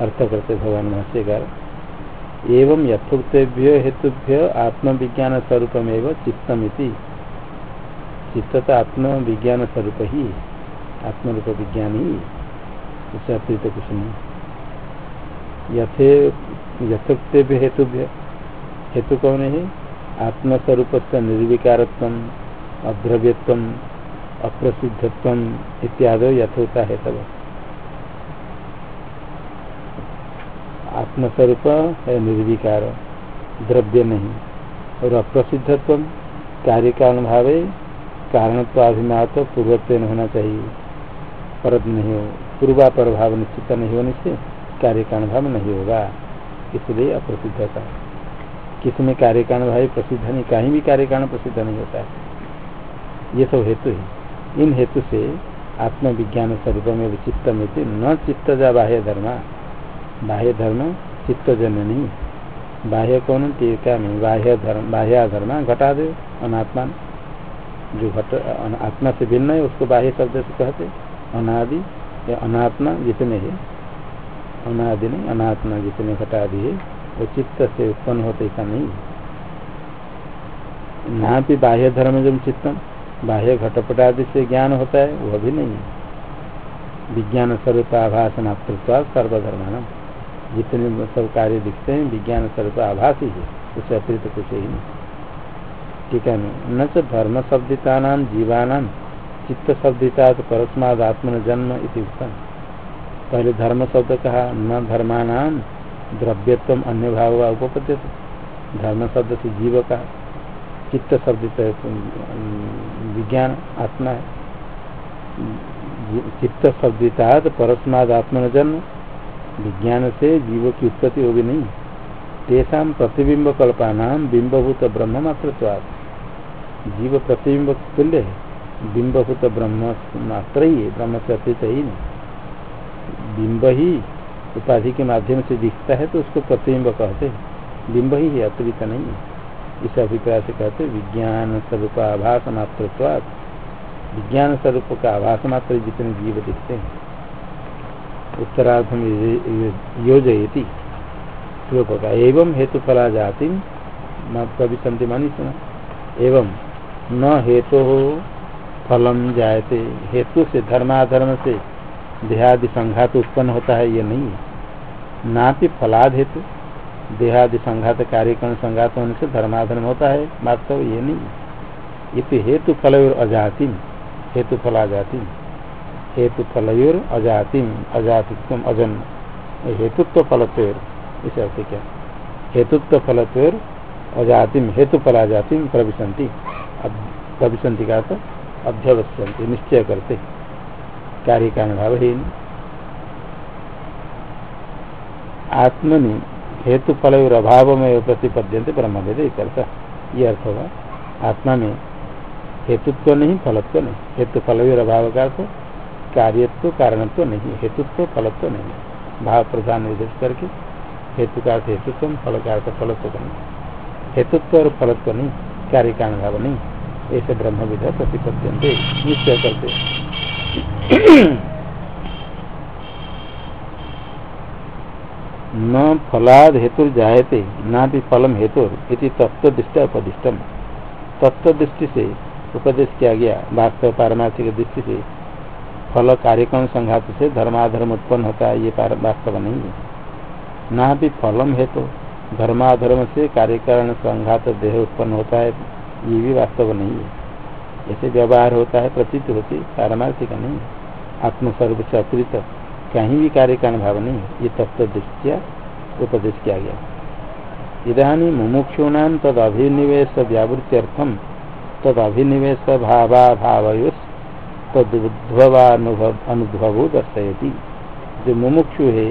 अर्थ करते भगवान भाष्यकार एवं यथोक्तेभ्य हेतुभ्य आत्मविज्ञान स्वरूपमेव चित्तमिति। चित्त तो आत्मविज्ञान स्वरूप ही। आत्मरूप विज्ञान ही उससे अतिरिक्त कुछ नहीं। यथे यथोक्तेभ्य हेतुभ्य हेतु कौन है? आत्मस्वरूप से निर्विकारत्व अद्रव्यत्व अप्रसिद्धत्व इत्यादि यथोता है तब। आत्मस्वरूप है निर्विकार, द्रव्य नहीं। और अप्रसिद्धत्व कार्य कारण भाव कारणत्वाभिमात पूर्वत्व होना चाहिए। परत नहीं हो पूर्वापर भाव निश्चित नहीं होने से कार्य कारण भाव नहीं होगा, इसलिए अप्रसिद्धता। किसी में कार्य कारण भाई प्रसिद्ध नहीं, कहीं भी कार्य कारण प्रसिद्ध नहीं होता है। ये सब हेतु है। इन हेतु से आत्मविज्ञान स्वरूप में चित्त में न चित्त जा बाह्य धर्म। बाह्य धर्म चित्त जन नहीं। बाह्य कौन? टीका में बाह्य धर्म बाह्य धर्म घटा दे, अनात्मा। जो घट आत्मा से भिन्न है, उसको बाह्य शब्द से कहते। अनादि, या अनात्मा जितने है। अनादि नहीं, अनात्मा जितने घटादि है वो चित्त से उत्पन्न होते ऐसा नहीं ना भी बाह्य धर्म जब चित्तम, बाह्य घटपट आदि से ज्ञान होता है वह भी नहीं है। विज्ञान स्वरूप आभास मातृत्व सर्वधर्मान जितने सब कार्य दिखते हैं, विज्ञान स्वरूप आभास ही है, उससे अतिरिक्त कुछ ही नहीं। ठीक है न? तो धर्म शब्दिता नाम जीवानाम चित्त शब्दिता तो परस्माद आत्मन जन्म इति पहले धर्म शब्द कहा, न धर्मान द्रव्यत्व अन्य भाव का उपपद्य धर्म शब्द से जीव का चित्त शब्द विज्ञान, आत्मा है। चित्त शब्दिता तो परस्माद आत्मन जन्म। विज्ञान से जीव की उत्पत्ति होगी नहीं। तेषा प्रतिबिंब कल्पा नाम बिंबभूत ब्रह्म मात्र जीव प्रतिबिंब तुल्य है। बिंबभूत ब्रह्म मात्र ही, ब्रह्म से अतिरिक्त ही नहीं। बिंब ही उपाधि के माध्यम से दिखता है तो उसको प्रतिबिंब कहते हैं। बिंब ही है, अतिरिक्त नहीं है। इस अभिप्राय से कहते विज्ञान स्वरूप आभास मात्र विज्ञान स्वरूप का आभास मात्र जितने जीव दिखते हैं। उत्तरार्थ में योजयती। श्लोक का एवं हेतु फला जाति कभी संति मानी सुना एवं न हेतु फलम जायते। हेतु से, धर्माधर्म से देहादि संघात उत्पन्न होता है, ये नहीं है। ना भी फलाद हेतु, देहादि संघात कार्यक्रम संघात होने से धर्माधर्म होता है, वास्तव ये नहीं ये हेतु फल अजातिम, हेतु फला जाति हेतु फलयोर अजातिम अजातित्व अजन हेतुत्व फलत्वर, इसे अर्थ क्या? हेतुत्व फलत्वर अजातिम, हेतु फला जातिम प्रविशंति प्रविशंति का तो अध्यवस्यंति निश्चय करते। कार्य का अनुभव ही आत्मनि हेतु फल अभाव में प्रतिपद्यंते ब्रह्म वेद ये अर्थ होगा आत्मा में हेतुत्व नहीं फलत्व नहीं हेतु फल अभाव का अर्थ कार्यत्व कारणत्व नहीं हेतुत्व फलत्व नहीं भाव प्रधान निर्देश करके हेतु का अर्थ हेतुत्व फल का अर्थ फलत्व नहीं हेतुत्व और फलत्व नहीं कार्य का अनुभव नहीं ऐसे ब्रह्म विधा प्रतिपद्यंते निश्चय करते न फलाद हेतु जायते न भी फलम हेतु तत्व दृष्टि उपदिष्टम। तत्व दृष्टि से उपदेश किया गया वास्तव पारमार्थिक दृष्टि से फल कार्यक्रम संघात से धर्माधर्म उत्पन्न होता है, ये वास्तव नहीं है न भी फलम हेतु धर्माधर्म से कार्यकरण संघात देह उत्पन्न होता है, ये भी वास्तव नहीं है ऐसे व्यवहार होता है, प्रतीत होती, पारमार्थिक नहीं आत्मस्वरूप से अतिरिक्त कहीं भी कार्य का अनुभव नहीं ये तत्व दृष्टिया उपदेश किया गया। इधानी मुमुक्षूणाम तद अभिनिवेश व्यावृत्यर्थम तद अभिनिवेश भावा भावयुष तदुद्भवानुभव दर्शयती। जो मुमुक्षु है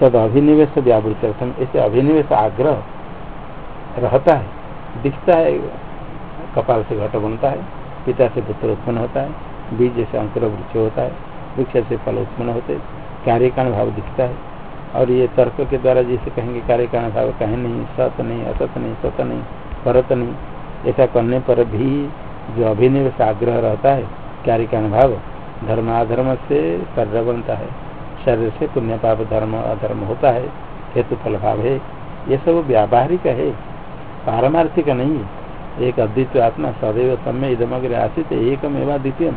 तद अभिनिवेश व्यावृत्यर्थम ऐसे अभिनिवेश आग्रह रहता है। दिखता है, कपाल से घट बनता है, पिता से पुत्र उत्पन्न होता है। बीज जैसे अंकुर वृक्ष होता है, वृक्ष से फल उत्पन्न होते कार्य का भाव दिखता है। और ये तर्क के द्वारा जिसे कहेंगे कार्य का भाव, कहें नहीं, सत नहीं, असत नहीं, सत नहीं, परत नहीं, ऐसा करने पर भी जो अभिनिवेश आग्रह रहता है कार्य का भाव धर्माधर्म से शरीर बनता है। शरीर से पुण्य पाप धर्म अधर्म होता है, हेतु फल भाव है। ये सब व्यावहारिक है, पारमार्थिक नहीं है। एक अद्वितीय आत्मा सदैव समय इधमग्र आसित, एकमेवा द्वितीय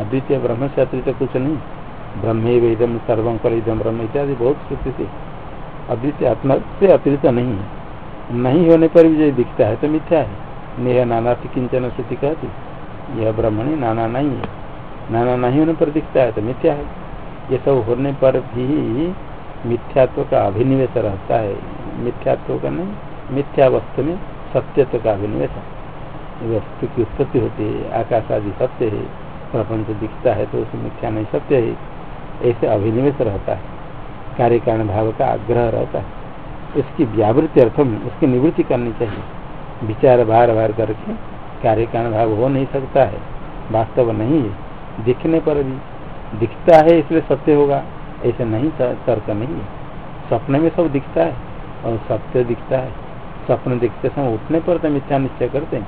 अद्वितीय ब्रह्म से अतिरिक्त कुछ नहीं। ब्रह्म इदम सर्वम कल इधम ब्रह्म इत्यादि बहुत श्रुति से अद्वितीय आत्मा से अतिरिक्त नहीं है। नहीं होने पर भी जो दिखता है तो मिथ्या है। नेह नाना थी किंचन श्रुति कहती, यह ब्रह्मणी नाना नहीं है। नाना नहीं होने पर दिखता है तो मिथ्या है। ये सब होने पर भी मिथ्यात्व का अभिनिवेश रहता है। मिथ्यात्व का नहीं, मिथ्या वस्तु में सत्यत्व का अभिनिवेश वस्तु की उत्पत्ति होती है, आकाश आदि सत्य है। प्रपंच दिखता है तो उसमें मिथ्या नहीं सत्य है ऐसे अभिनिवेश रहता है। कार्य कारण भाव का आग्रह रहता है। इसकी व्यावृत्ति अर्थम उसकी निवृत्ति करनी चाहिए। विचार बार बार करके कार्य कारण भाव हो नहीं सकता है। वास्तव नहीं है। दिखने पर भी दिखता है, इसलिए सत्य होगा। ऐसे नहीं तर्क नहीं है। सपने में सब दिखता है और सत्य दिखता है। स्वप्न दिखते समय उठने पर तो मिथ्या निश्चय करते हैं।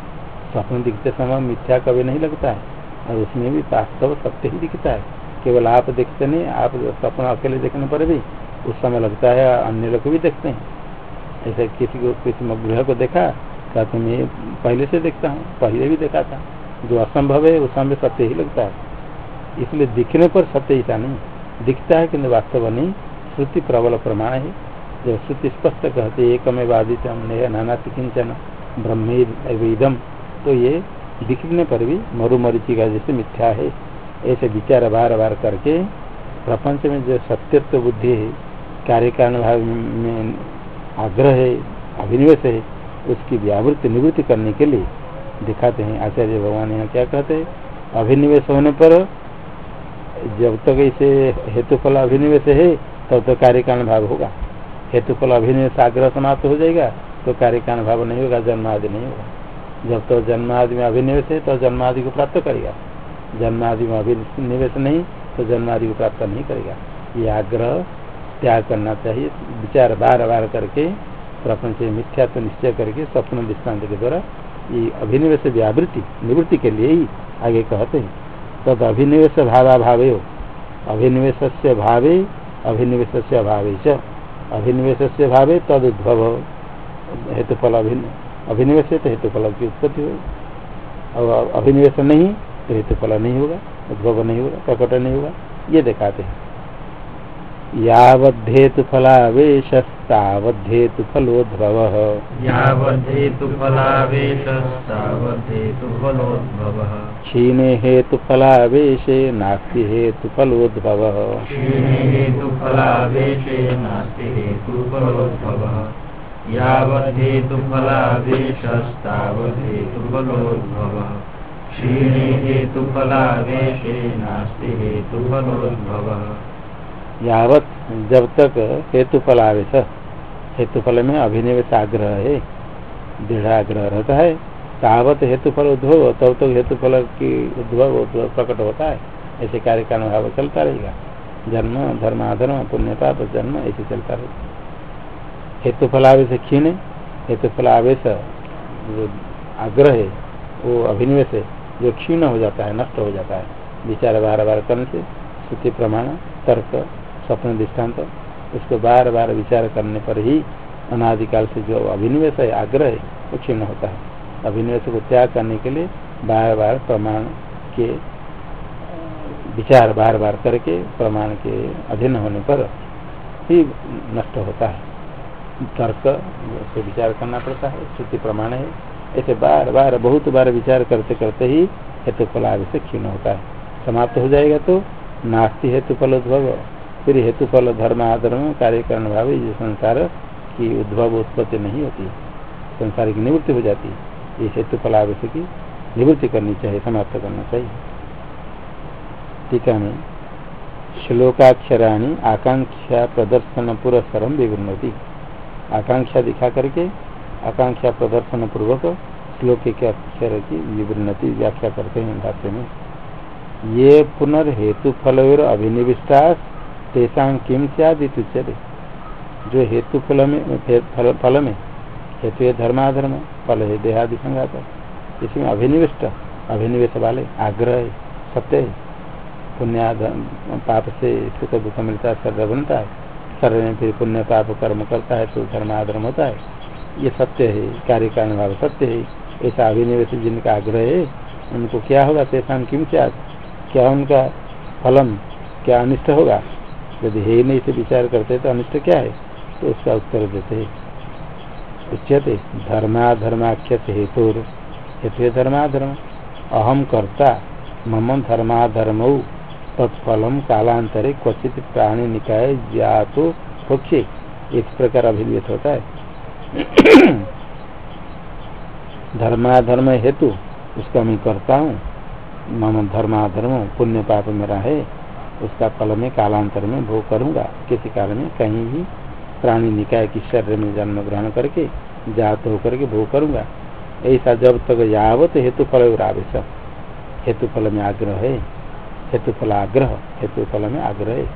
स्वप्न दिखते समय मिथ्या कभी नहीं लगता है। और उसमें भी वास्तव सत्य ही दिखता है। केवल आप देखते नहीं, आप सपना अकेले देखने पर भी उस समय लगता है, अन्य लोग भी देखते हैं। ऐसे किसी को, किसी ग्रह को देखा कहते मैं पहले से देखता हूँ, पहले भी देखा था। जो असंभव है, उस समय सत्य ही लगता है। इसलिए दिखने पर सत्य ऐसा नहीं। दिखता है किन्तु वास्तव नहीं। श्रुति प्रबल प्रमाण है। जो श्रुति स्पष्ट कहते एकमेव आदित्यम नाना किंचन ब्रह्म तो ये दिखने पर भी मरुमरिचि का जैसे मिथ्या है, ऐसे विचार बार बार करके प्रपंच में जो सत्यत्व बुद्धि है कार्य कारण भाव में आग्रह है अभिनिवेश है, उसकी व्यावृत्ति निवृत्ति करने के लिए दिखाते हैं। आचार्य भगवान यहाँ क्या कहते हैं? अभिनिवेश होने पर जब तक इसे हेतुफल अभिनिवेश है, तब तो कार्य कारण भाव होगा। हेतुफल अभिनिवेश आग्रह समाप्त हो जाएगा तो कार्य कारण भाव नहीं होगा जन्म आदि नहीं होगा। जब तो जन्म आदि में अभिनिवेश है तो जन्म आदि को प्राप्त करेगा। जन्म आदि में अभिनिवेश नहीं तो जन्म आदि को प्राप्त नहीं करेगा। ये आग्रह त्याग करना चाहिए, विचार बार बार करके, प्रपंच मिथ्या तो निश्चय करके, स्वप्न दृष्टांत के द्वारा ये अभिनिवेश व्यावृत्ति निवृत्ति के लिए ही आगे कहते हैं। तद अभिनिवेश भावाभाव अभिनिवेश भावे अभिनिवेश से अभावे च। अभिनिवेश भावे तद उद्भव हेतुफल अभिनिवेश है तो हेतुफल की उत्पत्ति होगी। और अभिनिवेश नहीं तो हेतुफल नहीं होगा उद्भव नहीं होगा प्रकट नहीं होगा ये दिखाते हैं। यावद्धेतु फलावेशस्तावद्धेतु फलोद्भव यावद्धेतु फलावेशस्तावद्धेतु फलोद्भव क्षीणे हेतु फलावेशे नास्ति हेतु फलोद्भव क्षीणे हेतु फलावेशे नास्ति हेतु फलोद्भव क्षीणे हेतु फलावेशे नास्ति हेतु यावत जब तक हेतु फल आवेश हेतु फल में अभिनिवेश आग्रह है, दृढ़ आग्रह रहता है, तावत हेतु फल उद्भव, तब तक हेतु फल की उद्भव प्रकट होता है। ऐसे कार्य कारण भाव चलता रहेगा। जन्म, धर्माधर्म पुण्य पाप जन्म, ऐसे चलता रहेगा। हेतु फलावेश क्षीण हेतु फलावेश जो आग्रह है, वो अभिनिवेश है, जो क्षीण हो जाता है, नष्ट हो जाता है। विचार बार बार करने से, श्रुति प्रमाण, तर्क, स्वप्न दृष्टांत उसको बार बार विचार करने पर ही अनादिकाल से जो अभिनिवेश है, आग्रह है, वो क्षीण होता है। अभिनिवेश को त्याग करने के लिए बार बार प्रमाण के, विचार बार बार करके प्रमाण के अधीन होने पर ही नष्ट होता है। तर्क से विचार करना पड़ता है, श्रुति प्रमाण है। ऐसे बार बार, बहुत बार विचार करते करते ही हेतु फल आदि से क्षीण होता है। समाप्त हो जाएगा तो नास्ती हेतु फल उद्भव। फिर हेतु फल धर्म आधर्म कार्य कारण भाव ये संसार की उद्भव उत्पत्ति नहीं होती। संसार की निवृत्ति हो जाती। है ये हेतु फल आवश्यक की निवृत्ति करनी चाहिए, समाप्त करना चाहिए। टीका में श्लोकाक्षराणी आकांक्षा प्रदर्शन पुरस्कार विवृणती आकांक्षा दिखा करके आकांक्षा प्रदर्शन पूर्वक श्लोक के अक्षर की विवृणति व्याख्या करते हैं भाष्य में। ये पुनर्हेतु फल अभिनिविष्टा तेषा किम उच्चते जो हेतु फल में फल, फल में हेतु है धर्माधर्म फल है देहादि संघात। इसमें अभिनिविष्ट अभिनिवेश वाले आग्रह सत्य पुण्य पाप से सुख दुख मिलता है शरीर बनता है। शरीर में फिर पुण्य, पाप, कर्म करता है तो धर्माधर्म होता है। ये सत्य है, कार्य कारण भाव सत्य है। ऐसा अभिनिवेश जिनका आग्रह है, उनको क्या होगा, तेषा किम क्या क्या उनका फलम क्या अनिष्ट होगा? यदि हे नहीं से विचार करते तो अनिष्ट क्या है? तो उसका उत्तर देते उच्यते धर्माधर्माख्य हेतु हेतु धर्माधर्म। अहम कर्ता, मम धर्माधर्म। तत्फलम कालांतरे क्वचित प्राणी निकाय जातो भोक्ष्य इस प्रकार अभिव्यत होता है। धर्माधर्म हेतु उसका मैं करता हूँ। मम धर्माधर्म पुण्य पाप मेरा है। उसका फल में कालांतर में भोग करूँगा। किसी काल में कहीं भी प्राणी निकाय की शरीर में जन्म ग्रहण करके जात होकर के भोग करूँगा। ऐसा जब तक यावत हेतु फल आवेश। हेतु फल में आग्रह है। हेतु फल आग्रह हेतु फल में आग्रह।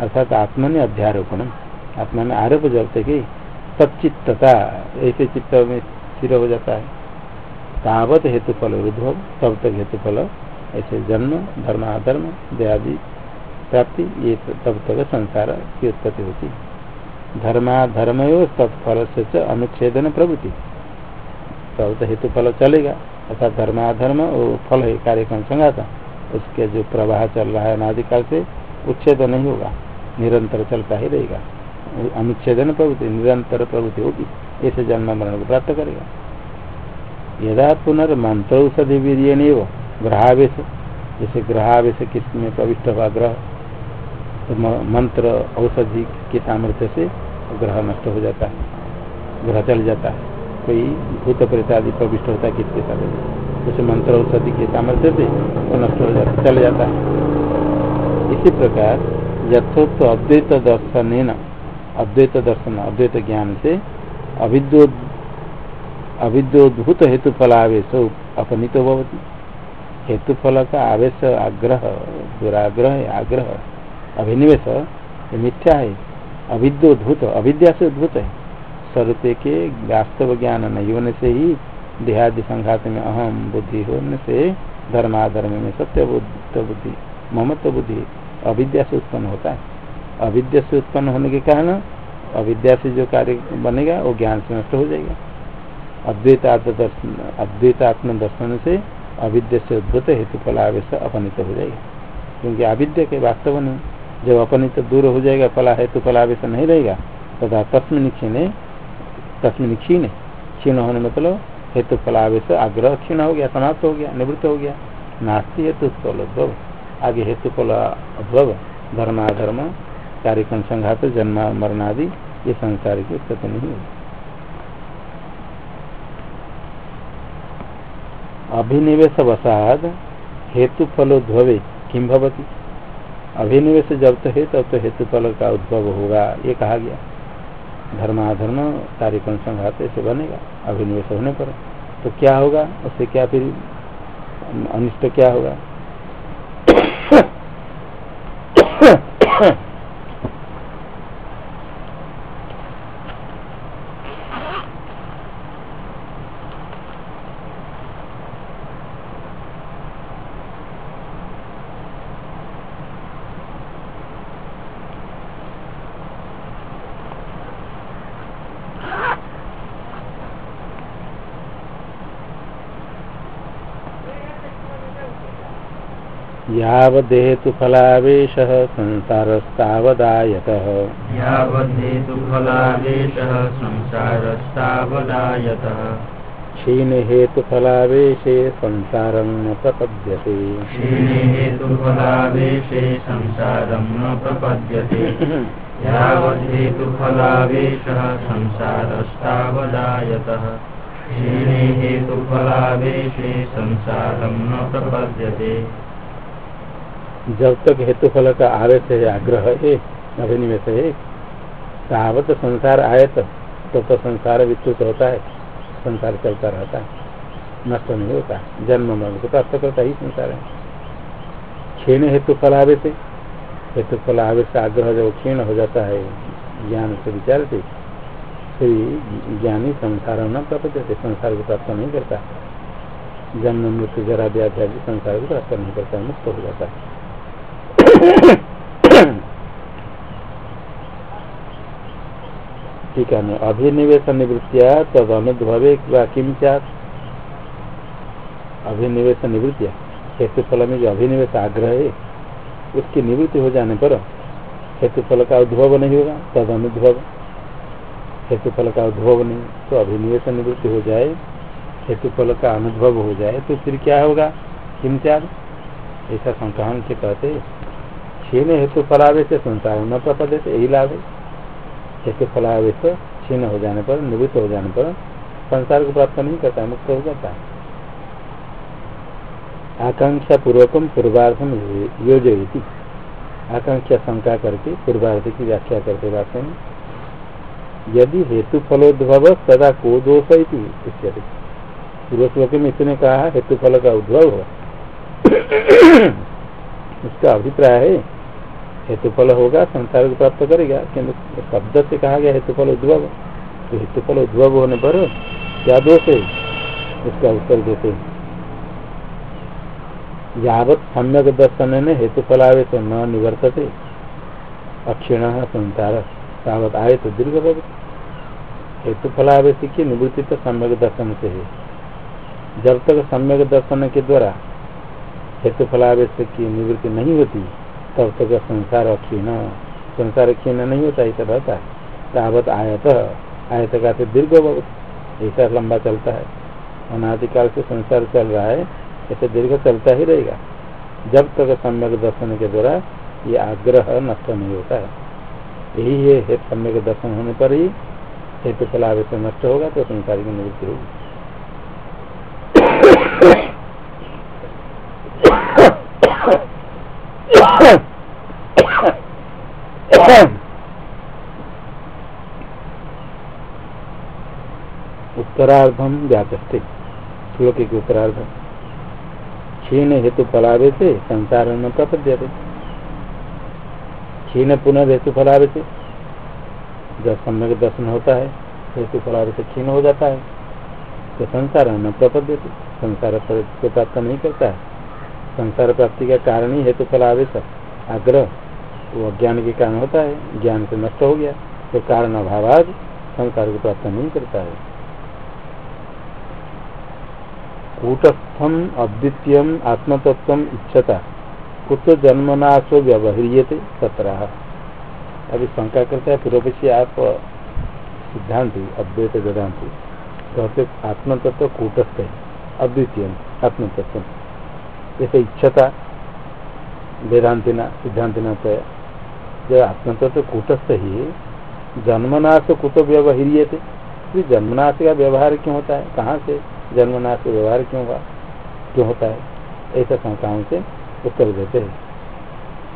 अर्थात आत्मा ने अध्यारोपण, आत्मा में आरोप जब तक तत्चित्तता, ऐसे चित्त में स्थिर हो जाता है। तावत हेतु फल उद्भव तब तक हेतु फल ऐसे जन्म, धर्म, अधर्म देहादि प्राप्ति, ये तब तक संसार की उत्पत्ति होती धर्माधर्म तत्फल से अनुच्छेदन प्रवृत्ति। तब तो हेतु फल चलेगा। अर्थात धर्माधर्म और फल है, कार्यक्रम संगाता। उसके जो प्रवाह चल रहा है अनादिकाल से उच्छेद नहीं होगा, निरंतर चलता ही रहेगा। अनुच्छेदन प्रवृत्ति, निरंतर प्रवृत्ति होगी, ऐसे जन्म मरण को प्राप्त करेगा। यदा पुनर्मंत्र औषधि वीर ग्रहावेश, जैसे ग्रहावेश किसमें प्रविष्ट हुआ ग्रह तो मंत्र औषधि के सामर्थ्य से ग्रह नष्ट हो जाता है, ग्रह चल जाता है। कोई भूत प्रेत आदि प्रविष्ट होता है किसके साथ? जैसे मंत्र औषधि के सामर्थ्य से वो नष्ट हो जाता, चल जाता है। इसी प्रकार यथोत्व अद्वैत दर्शन अद्वैत दर्शन, अद्वैत ज्ञान से अविद्योत अविद्योद्भूत हेतु फलावेश अपनीत भवती। हेतु फल का आवेश आग्रह, दुराग्रह, आग्रह, अभिनिवेश मिथ्या है। अविद्योद्भूत अविद्या से उद्भूत है। स्वरूप के वास्तव ज्ञान नहीं होने से ही देहादि संघात में अहम बुद्धि होने से धर्माधर्म में सत्य बुद्धि, ममत्व बुद्धि अविद्या से उत्पन्न होता है। अविद्या से उत्पन्न होने के कारण अविद्या से जो कार्य बनेगा वो ज्ञान से नष्ट हो जाएगा। अद्वैत दर्शन, अद्वैत आत्म दर्शन से अविद्या से उद्भुत हेतु फलावेश अपनित हो जाएगा। क्योंकि अविद्या के वास्तव नहीं जब अपनित दूर हो जाएगा फला हेतु फलावेश नहीं रहेगा, तथा तस्मिन क्षीण तस्मिन क्षीण क्षीण होने मतलब हेतु फलावेश आग्रह क्षीण हो गया, समाप्त हो गया, निवृत्त हो गया। नास्ती हेतु फल उद्भव आगे हेतु फल उद्भव धर्माधर्म कार्यक्रम संघात, जन्म मरण आदि ये संसार की उत्पत्ति नहीं होगी अभिनिवेश वसाद हेतु फलोद्भवे किम भवती? अभिनिवेश जब तो है, तब तो हेतु फल का उद्भव होगा, ये कहा गया। धर्माधर्म कार्यक्रम संघात ऐसे बनेगा, अभिनिवेश होने पर। तो क्या होगा? उससे क्या फिर अनिष्ट क्या होगा? यावदेतु फलावेशः संसारस्तावदायतः यावदेतु फलावेशः संसारस्तावदायतः क्षीणे हेतुफलावेशे संसारं न प्रपद्यते। क्षीणे हेतुफलावेशे संसारं न प्रपद्यते। यावद्धेतुफलावेशः संसारस्तावदायतः क्षीणे हेतुफलावेशे संसारं न प्रपद्यते। जब तक हेतु फल का आवेश है आग्रह है अभिनिवेश है तावत संसार आए तो, तो संसार विस्तृत होता है संसार चलता रहता है नष्ट नहीं होता जन्म मरण को प्राप्त करता ही संसार है। क्षीण हेतु फल आवेश हेतु फल आवेश आग्रह जब क्षीण हो जाता है ज्ञान से विचार से फिर ज्ञानी संसार न प्राप्त होते संसार को प्राप्त नहीं करता। जन्म मृत्यु जरा व्याध्या संसार को प्राप्त नहीं करता मुक्त हो जाता है। ठीक है अभिनिवेश निवृत्तिया तद अनुद्भवे किम क्या? अभिनिवेश निवृत्तिया फल में जो अभिनिवेश आग्रह है, उसकी निवृत्ति हो जाने पर हेतु फल का उद्भव नहीं होगा तद अनुद्भव हेतु फल का उद्भव नहीं तो अभिनिवेश निवृत्ति हो जाए, हेतु फल का अनुभव हो जाए तो फिर क्या होगा? किम त्याग ऐसा संक्रमण से कहते क्षीण हेतु फलावेश संसार न प्रपदे यही लाभ है। हेतु फलावेश क्षीण हो जाने पर, निवृत्त हो जाने पर, संसार को प्राप्त नहीं करता, मुक्त हो जाता है। आकांक्षा पूर्वकम पूर्वार्थम योजयती आकांक्षा शंका करके पूर्वार्थ की व्याख्या करते बातें में यदि हेतु फलोद्भव तदा को दोष इत्यादि पूर्व श्लोक में इसने कहा हेतु फल का उद्भव हो। उसका अभिप्राय है हेतुफल होगा, संसार को प्राप्त करेगा किन्तु शब्द से कहा गया हेतुफल उद्भव। तो हेतुफल उद्भव होने पर क्या दोष है? इसका उत्तर देते यावत सम्यक दर्शन ने हेतु फलावेश न निवर्तते। अक्षीण संसार, तावत आए तो दीर्घ भवत। हेतु फलावेश की निवृत्ति तो सम्यक दर्शन से है। जब तक सम्यक दर्शन के द्वारा हेतु फलावेश की निवृत्ति नहीं होती तब तक संसार क्षीण। संसार क्षीण नहीं होता, ऐसा रहता है। तावत आयत आयत का दीर्घ बहुत ऐसा लंबा चलता है। अनादिकाल से संसार चल रहा है, ऐसे दीर्घ चलता ही रहेगा। जब तक सम्यक दर्शन के द्वारा ये आग्रह नष्ट नहीं होता है। यही है सम्यक दर्शन होने पर ही हेतु फलावेश नष्ट होगा तो संसार की निवृत्ति होगी। उत्तरार्धम व्याचस्ते श्लोक के उत्तरार्ध क्षीण हेतु फलावे से संसार में प्रपद्य क्षीण पुनः हेतु फलावे से जब सम्यक दर्शन होता है, हेतु फलावे से क्षीण हो जाता है। तो संसार में प्रपद्य संसार को प्राप्त नहीं करता है। संसार प्राप्ति का कारण ही हेतु फलावेश आग्रह। वो अज्ञान के कारण होता है, ज्ञान से नष्ट हो गया। तो कारण अभाव संसार को प्राप्त नहीं करता है। कूटस्थम अद्वितीय आत्मतत्व इच्छता। कुछ जन्मनाशो व्यवहारियते सत्रह अभी शंका करता है पूर्व से आप सिद्धांति, अद्वैत वेदांति, कहते आत्मतत्व कूटस्थ है अद्वितीय आत्मतत्व। जैसे इच्छता वेदांतिना सिद्धांतिना तो जब आत्मतत्व कूटस्थ ही जन्मनाश कुतो व्यवहारिय थे। जन्मनाश का व्यवहार क्यों होता है? कहाँ से? जन्मनाश का व्यवहार क्यों हुआ? क्यों होता है? ऐसा शंकाओं से उत्तर देते हैं।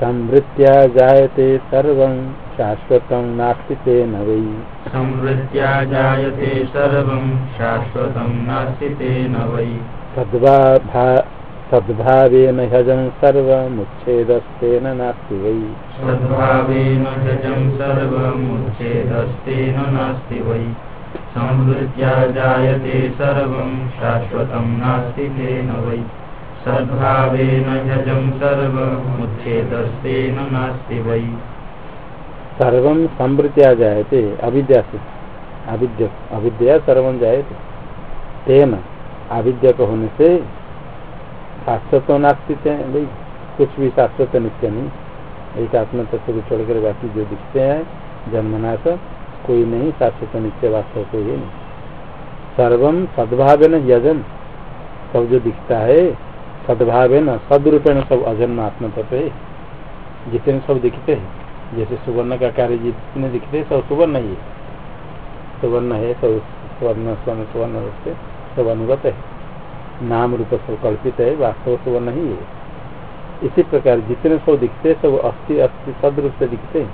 समृत्या जायते सर्व शाश्वत नास्ति न वै। समृत्या जायते सर्व शाश्वत नास्ति न वै। सद्भावेन ह्यजं सर्वमुच्छेदस्तेन नास्ति वै। सद्भावेन ह्यजं सर्वमुच्छेदस्तेन नास्ति वै। संवृत्या जायते सर्वं शाश्वतं नास्ति तेन वै। सद्भावेन ह्यजं सर्वमुच्छेदस्तेन नास्ति वै। सर्वं संवृत्या जायते अविद्या से अविद्या अविद्या सर्वं जायते। तेन अविद्या को होने से शाश्वत नास्ति भाई कुछ भी शाश्वत नित्य नहीं। एक आत्म तत्व को छोड़कर बाकी जो दिखते हैं जन्मनाश कोई नहीं, शाश्वत नित्य वास्तव कोई है नहीं। सर्वम सद्भाव न यजन, सब जो दिखता है सद्भाव न सदरूपेण सब अजन्म आत्म तत्व है। जितने सब दिखते हैं, जैसे सुवर्ण का कार्य जितने दिखते हैं, सब सुवर्ण ही है। सुवर्ण है, सब स्वर्ण स्वर्ण, सुवर्ण रूप से सब अनुगत है। नाम रूप सब कल्पित है, वास्तव सब नहीं है। इसी प्रकार जितने सब दिखते सब अस्थि अस्थि सदरूप से दिखते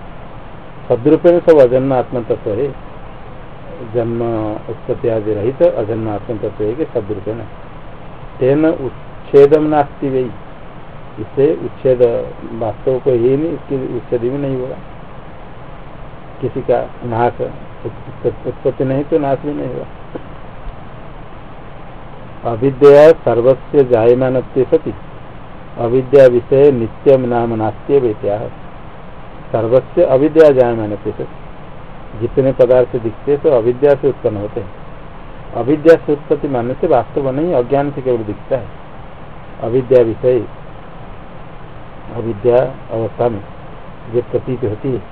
सदरूप में सब अजन्म आत्म तत्व है। जन्म उत्पत्ति आदि रहित तो अजन्म आत्म तत्व है कि सदरूप में तेन उच्छेदम नास्ती वही इससे उच्छेद वास्तव को ही नहीं, इसकी उच्छेद भी नहीं होगा किसी का नाश, उत्पत्ति नहीं तो नाश भी नहीं होगा अविद्या सर्वस्व जायमान सती। अविद्या विषय नित्यम नाम नास्त्य वेत्या अविद्या जायमान सती। जितने पदार्थ दिखते तो अविद्या से उत्पन्न होते हैं। अविद्या से उत्पत्ति मानने से वास्तव नहीं, अज्ञान से केवल दिखता है। अविद्या विषय, अविद्या अवस्था में जो प्रतीत होती है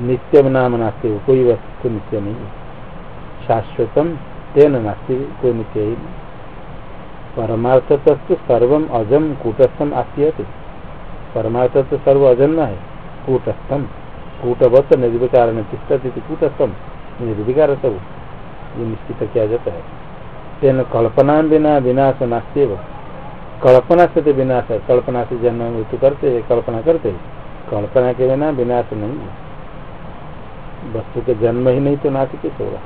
नित्यम नाम नास्ते, कोई वस्तु नित्य नहीं है। शाश्वतम तेन नास्ते, कोई नित्य ही नहीं। परमार्थ तत्व सर्व अजम, कूटस्थम आस्ती परमार्थ तो सर्व अजन्म है, कूटस्थम। कूटवत निर्विकार तिष्ठती कूटस्थम निर्विकार सब ये निश्चित किया जाता है। तेन कल्पना बिना विनाश नास्ते कल्पना से तो विनाश है। कल्पना से जन्म मृत्यु करते है, कल्पना करते कल्पना के बिना विनाश नहीं है। वस्तु के जन्म ही नहीं तो नाश किस होगा।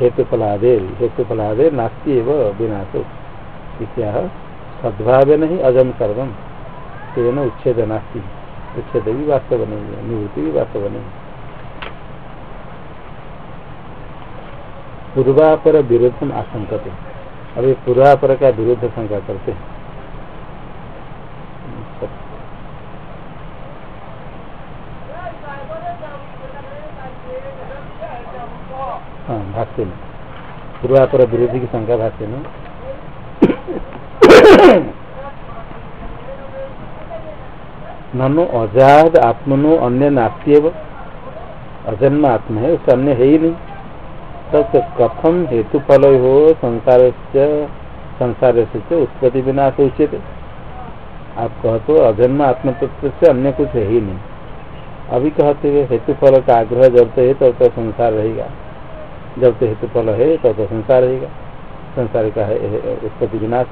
हेतु फलादेर हेतु फलादेर नास्ती है विनाश। हो क्या सद्भाव नहीं अजम सर्वम तेन उच्छेद नास्ती उच्छेद भी वास्तव नहीं है, निवृत्ति भी वास्तव नहीं पूर्वापर विरोधम आशंकते। अभी पूर्वापर का विरुद्ध शंका करते हैं। हाँ भाष्य में पूर्वापर विरोधी की शंका भाष्य में ननु अजाद आत्मनो अन्य नास्त्यव अजन्म आत्म है उससे अन्य है ही नहीं तब तो कथम हेतु फल हो संसार से संसार से उत्पत्ति विनाश उचित आप कहते हो अजन्म आत्म तत्व से अन्य कुछ है ही नहीं। अभी कहते हुए हेतु फल का आग्रह जब तो है, तब तो संसार रहेगा। जब तो हेतु फल है, तब तो संसार रहेगा। संसार का है उत्पत्ति विनाश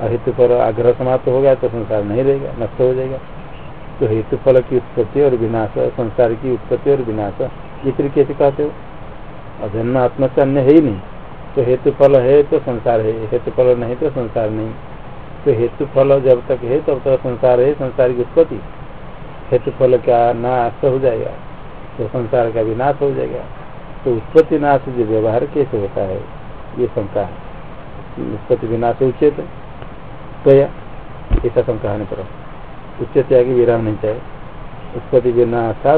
अहेतु फल आग्रह समाप्त हो गया तो संसार नहीं रहेगा, नष्ट हो जाएगा। तो हेतु फल की उत्पत्ति और विनाश, संसार की उत्पत्ति और विनाश, ये फिर कैसे कहते हो। अजन्म आत्मा से अन्य है ही नहीं। तो हेतु फल है तो संसार है, हेतु फल नहीं तो संसार नहीं। तो हेतु फल जब तक है, तब तक संसार है, संसार की उत्पत्ति। हेतु फल का नाश हो जाएगा तो संसार का विनाश हो जाएगा। तो उत्पत्ति नाश जो व्यवहार कैसे होता है, ये शंका है। उत्पत्ति विनाश उचित तो या ऐसा होने पर उच्च आगे विराम नहीं चाहिए। उत्पत्ति विनाशा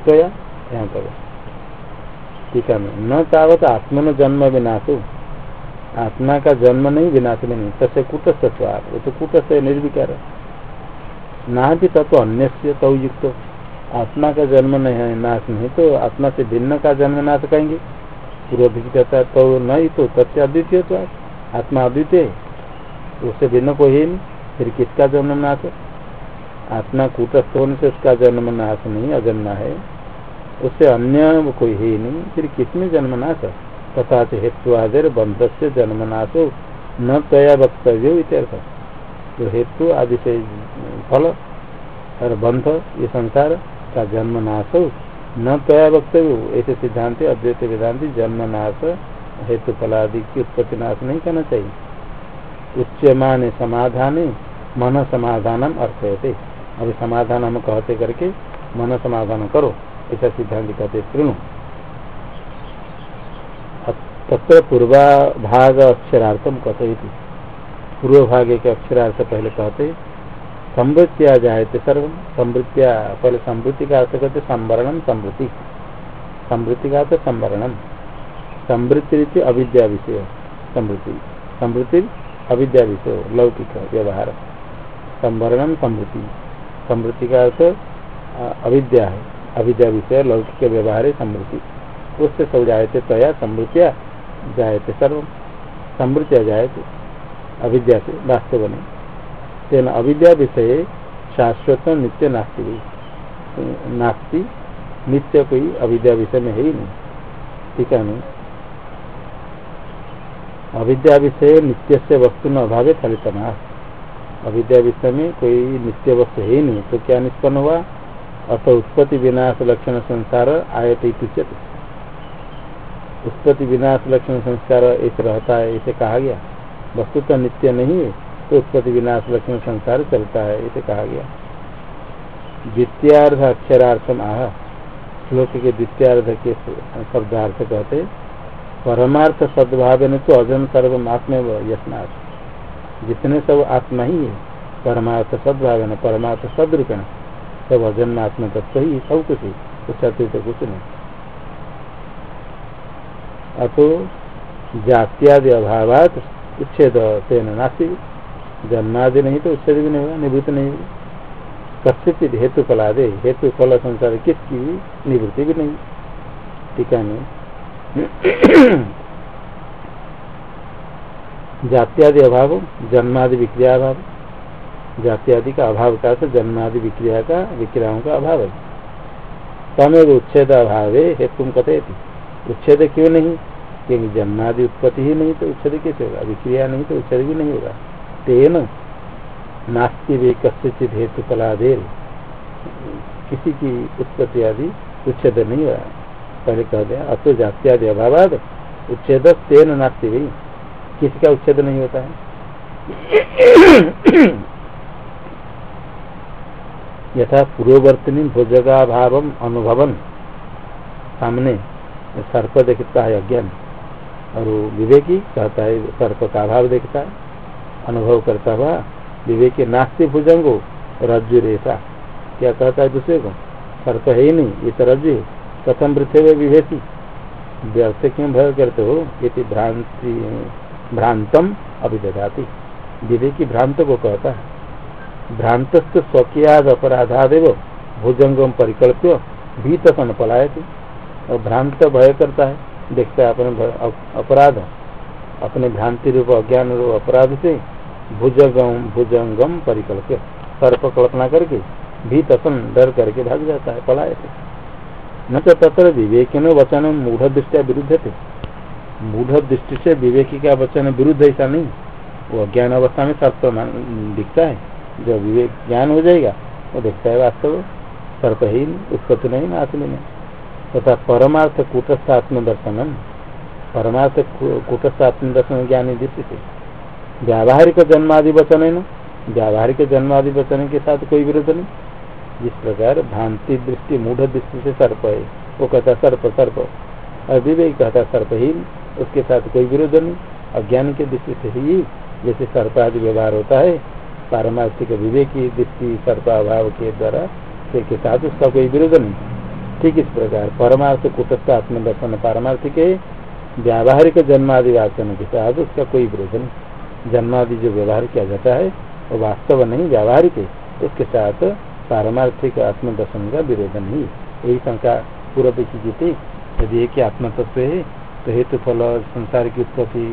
तो या यहाँ पर ठीक है न तावत आत्मन जन्म विनाश। आत्मा का जन्म नहीं, विनाश में नहीं। तसे कुटस्थ वो तो कुटस्थ निर्विकार ना भी तत्व अन्य से तो युक्त। आत्मा का जन्म नहीं है, नाश नहीं। तो आत्मा से भिन्न का जन्म नाश कहेंगे। पूर्व भी कहता है तो नहीं तो तथ्य अद्वितीय तो आत्मा अद्वितीय उससे भिन्न कोई ही फिर किसका जन्म नाश है? आत्मा कूटस्थ होने से उसका जन्म नाश नहीं, अजन्मा है। उससे अन्य कोई ही नहीं, फिर किसमें जन्म नाश तथा हेतु आदि बंध से जन्म नाश हो, न तया वक्तव्य इत्यर्थ। तो हेतु आदि से फल और बंध, ये संसार का जन्म नाश हो, न तया वक्तव्य, ऐसे सिद्धांत, अद्वैत वेदांति जन्म नाश हेतु फलादि की उत्पत्ति नाश नहीं करना चाहिए। उच्चमान समाधान, मन समाधान अर्थ है अभी समाधान हम कहते करके मन समाधान करो, ऐसा सिद्धांत कहते सुनो तत्र पूर्वा भाग अक्षरार्थम कथयति। पूर्व भाग के अक्षरार्थ पहले कहते समृत्या जायते सर्व समृत्या पहले समृद्धि का अर्थ कहते संवरणम समृद्धि समृद्धि का अर्थ संवरणम समृद्धि अविद्या विषय। समृद्धि। समृद्धि अविद्या विषय, लौकिक व्यवहार। संवरणम समृद्धि। समृद्धि का अर्थ अविद्या है। अविद्या विषय, लौकिक व्यवहार है समृद्धि। उससे सब जायते तया समृद्धिया जायते सर्व। समृद्धिया जायते अविद्या से वास्तव में तेना अविद्या विषय शाश्वत नित्य नास्ति। नास्ति। नित्य कोई अविद्या विषय में है ही नहीं। ठीक है नहीं अविद्या विषय नित्य से वस्तु न अभाव फलितनाश अविद्या विषय में कोई नित्य वस्तु है नहीं तो क्या निष्पन्न हुआ? अथ उत्पत्ति विनाश लक्षण संसार आयत उचित उत्पत्ति विनाश लक्षण संस्कार ऐसे रहता है, ऐसे कहा गया। वस्तु तो नित्य नहीं है तो उत्पत्ति विनाश लक्षण संसार चलता है, ऐसे कहा गया। द्वितीयार्ध अक्षरार्थम आह। श्लोक के द्वितीयार्ध के शब्दार्थ कहते परमार्थ सद्भाव ने तो अजन सर्व आत्म जितने सब आत्मा ही है, परमार्थ सद्भाव है परमार्थ सदरूप है सब अजन्म आत्मा तत्व ही, सब कुछ है, कुछ अतिरिक्त कुछ नहीं। अतो जात्यादि अभाव उच्छेद नास्ति। जन्मादि नहीं तो उच्छेद भी नहीं होगा निवृत्त नहीं होगी कश्चित हेतु फला दे हेतु फल संसार किसकी निवृत्ति भी नहीं। टीका नहीं? जात्यादि अभाव, जन्मादि विक्रिया अभाव। जात्यादि का अभाव का तो जन्मादि विक्रिया का, विक्रियाओं का अभाव है। तमेव उच्छेद अभाव हेतु कथे उच्छेद क्यों नहीं? क्योंकि जन्मादि उत्पत्ति ही नहीं तो उच्छेद कैसे होगा? विक्रिया नहीं तो उच्छेद भी नहीं होगा। तेन नास्ति वे कस्यचित हेतु फलाधेर किसी की उत्पत्ति आदि उच्छेद नहीं होगा। पहले कह दिया, अतो जात्यादि अभाव उच्छेद तेन नास्ति भाई किसी का उच्छेद नहीं होता है। यथा पूर्ववर्तनी भोजगा भाव अनुभवन। सामने सर्प देखता है अज्ञान। और विवेकी कहता है, सर्प का अभाव देखता है। अनुभव करता हुआ विवेकी नास्ति भुजंगो, रज्जु रेसा। क्या कहता है दूसरे को? सर्प है ही नहीं, ये तो रज्जु है। कथम वृत्ति विवेकी व्यर्थ क्यों भय करते हो? ये भ्रांति, भ्रांतम अभिदधाती। विवेक भ्रांत को कहता है। भ्रांत स्वकीयाद अपराधादेव, भुजंगम परिकल्प्य भीत सन पलाए थे और भ्रांत भय करता है। देखता है अपने अपराध। अपने भ्रांति रूप, अज्ञान रूप, अपराध से भुजगम, भुजंगम परिकल्प्य। सर्प कल्पना करके भीत सन डर करके भाग जाता है पलाए थे न तो तत्र विवेक वचन मूढ़ दृष्टिया विरुद्ध थे मूढ़ दृष्टि से विवेकी का वचन विरुद्ध ऐसा नहीं। वो अज्ञान अवस्था में सर्प दिखता है। जब विवेक ज्ञान हो जाएगा, वो देखता है वास्तव सर्प ही उत्पत्ति नहीं आत्म में तथा परमार्थ कूटस्थ आत्म दर्शन परमार्थ कूटस्थ आत्म दर्शन ज्ञानी दृष्टि से व्यावहारिक जन्मादि वचन है ना? व्यावहारिक जन्मादि वचन के साथ कोई विरोध नहीं। जिस प्रकार भ्रांति दृष्टि, मूढ़ दृष्टि से सर्प है, वो कहता सर्प सर्प। अविवेक कहता सर्पहीन, उसके साथ कोई विरोध नहीं। अज्ञान के दृष्टि से ही जैसे सर्प आदि व्यवहार होता है, पारमार्थिक विवेक की दृष्टि, सर्पाभाव के द्वारा के साथ उसका कोई विरोध नहीं। ठीक इस प्रकार, परमार्थ कुटस्थ आत्मदर्शन पारमार्थिक है। व्यावहारिक जन्मादि वाचन के साथ उसका कोई विरोध नहीं। जन्मादि जो व्यवहार किया जाता है, वो वास्तव नहीं, व्यावहारिक है। उसके साथ पारमार्थिक आत्मदर्शन का विरोध नहीं यही शंका पूर्व की जीती यदि एक ही आत्म तत्व है तो हेतु फल संसार की उत्पत्ति,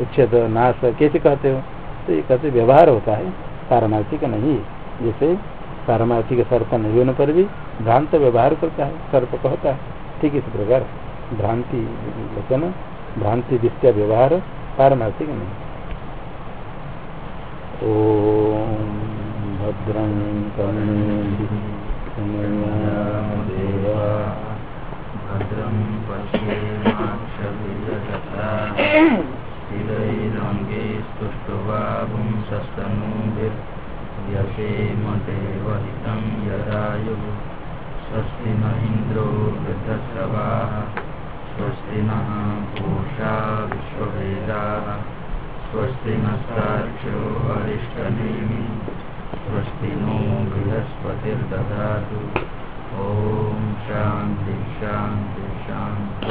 उच्छेद, नाश कैसे कहते हो? तो ये कहते व्यवहार होता है, पारमार्थिक नहीं जैसे पारमार्थिक सर्प नहीं होने पर भी भ्रांत व्यवहार करता है, सर्प कहता है। ठीक इस प्रकार भ्रांति वचन, भ्रांति दृष्टिया व्यवहार पारमार्थिक नहीं। भद्रं कर्णेभिः भद्रं पश्येमाक्षभिरङ्गे स्तुष्ट्वा पुंसस्तनूभिर्यसेमदेवहितं यदायुः स्वस्ति न इन्द्रो वृद्धस्रवाः स्वस्ति नः पूषा विश्ववेदाः स्वस्ति नस्ताक्षो अरिष्टनेमि। स्वस्तिनो बृहस्पतिर्दधातु ॐ शान्ति शान्ति शान्ति।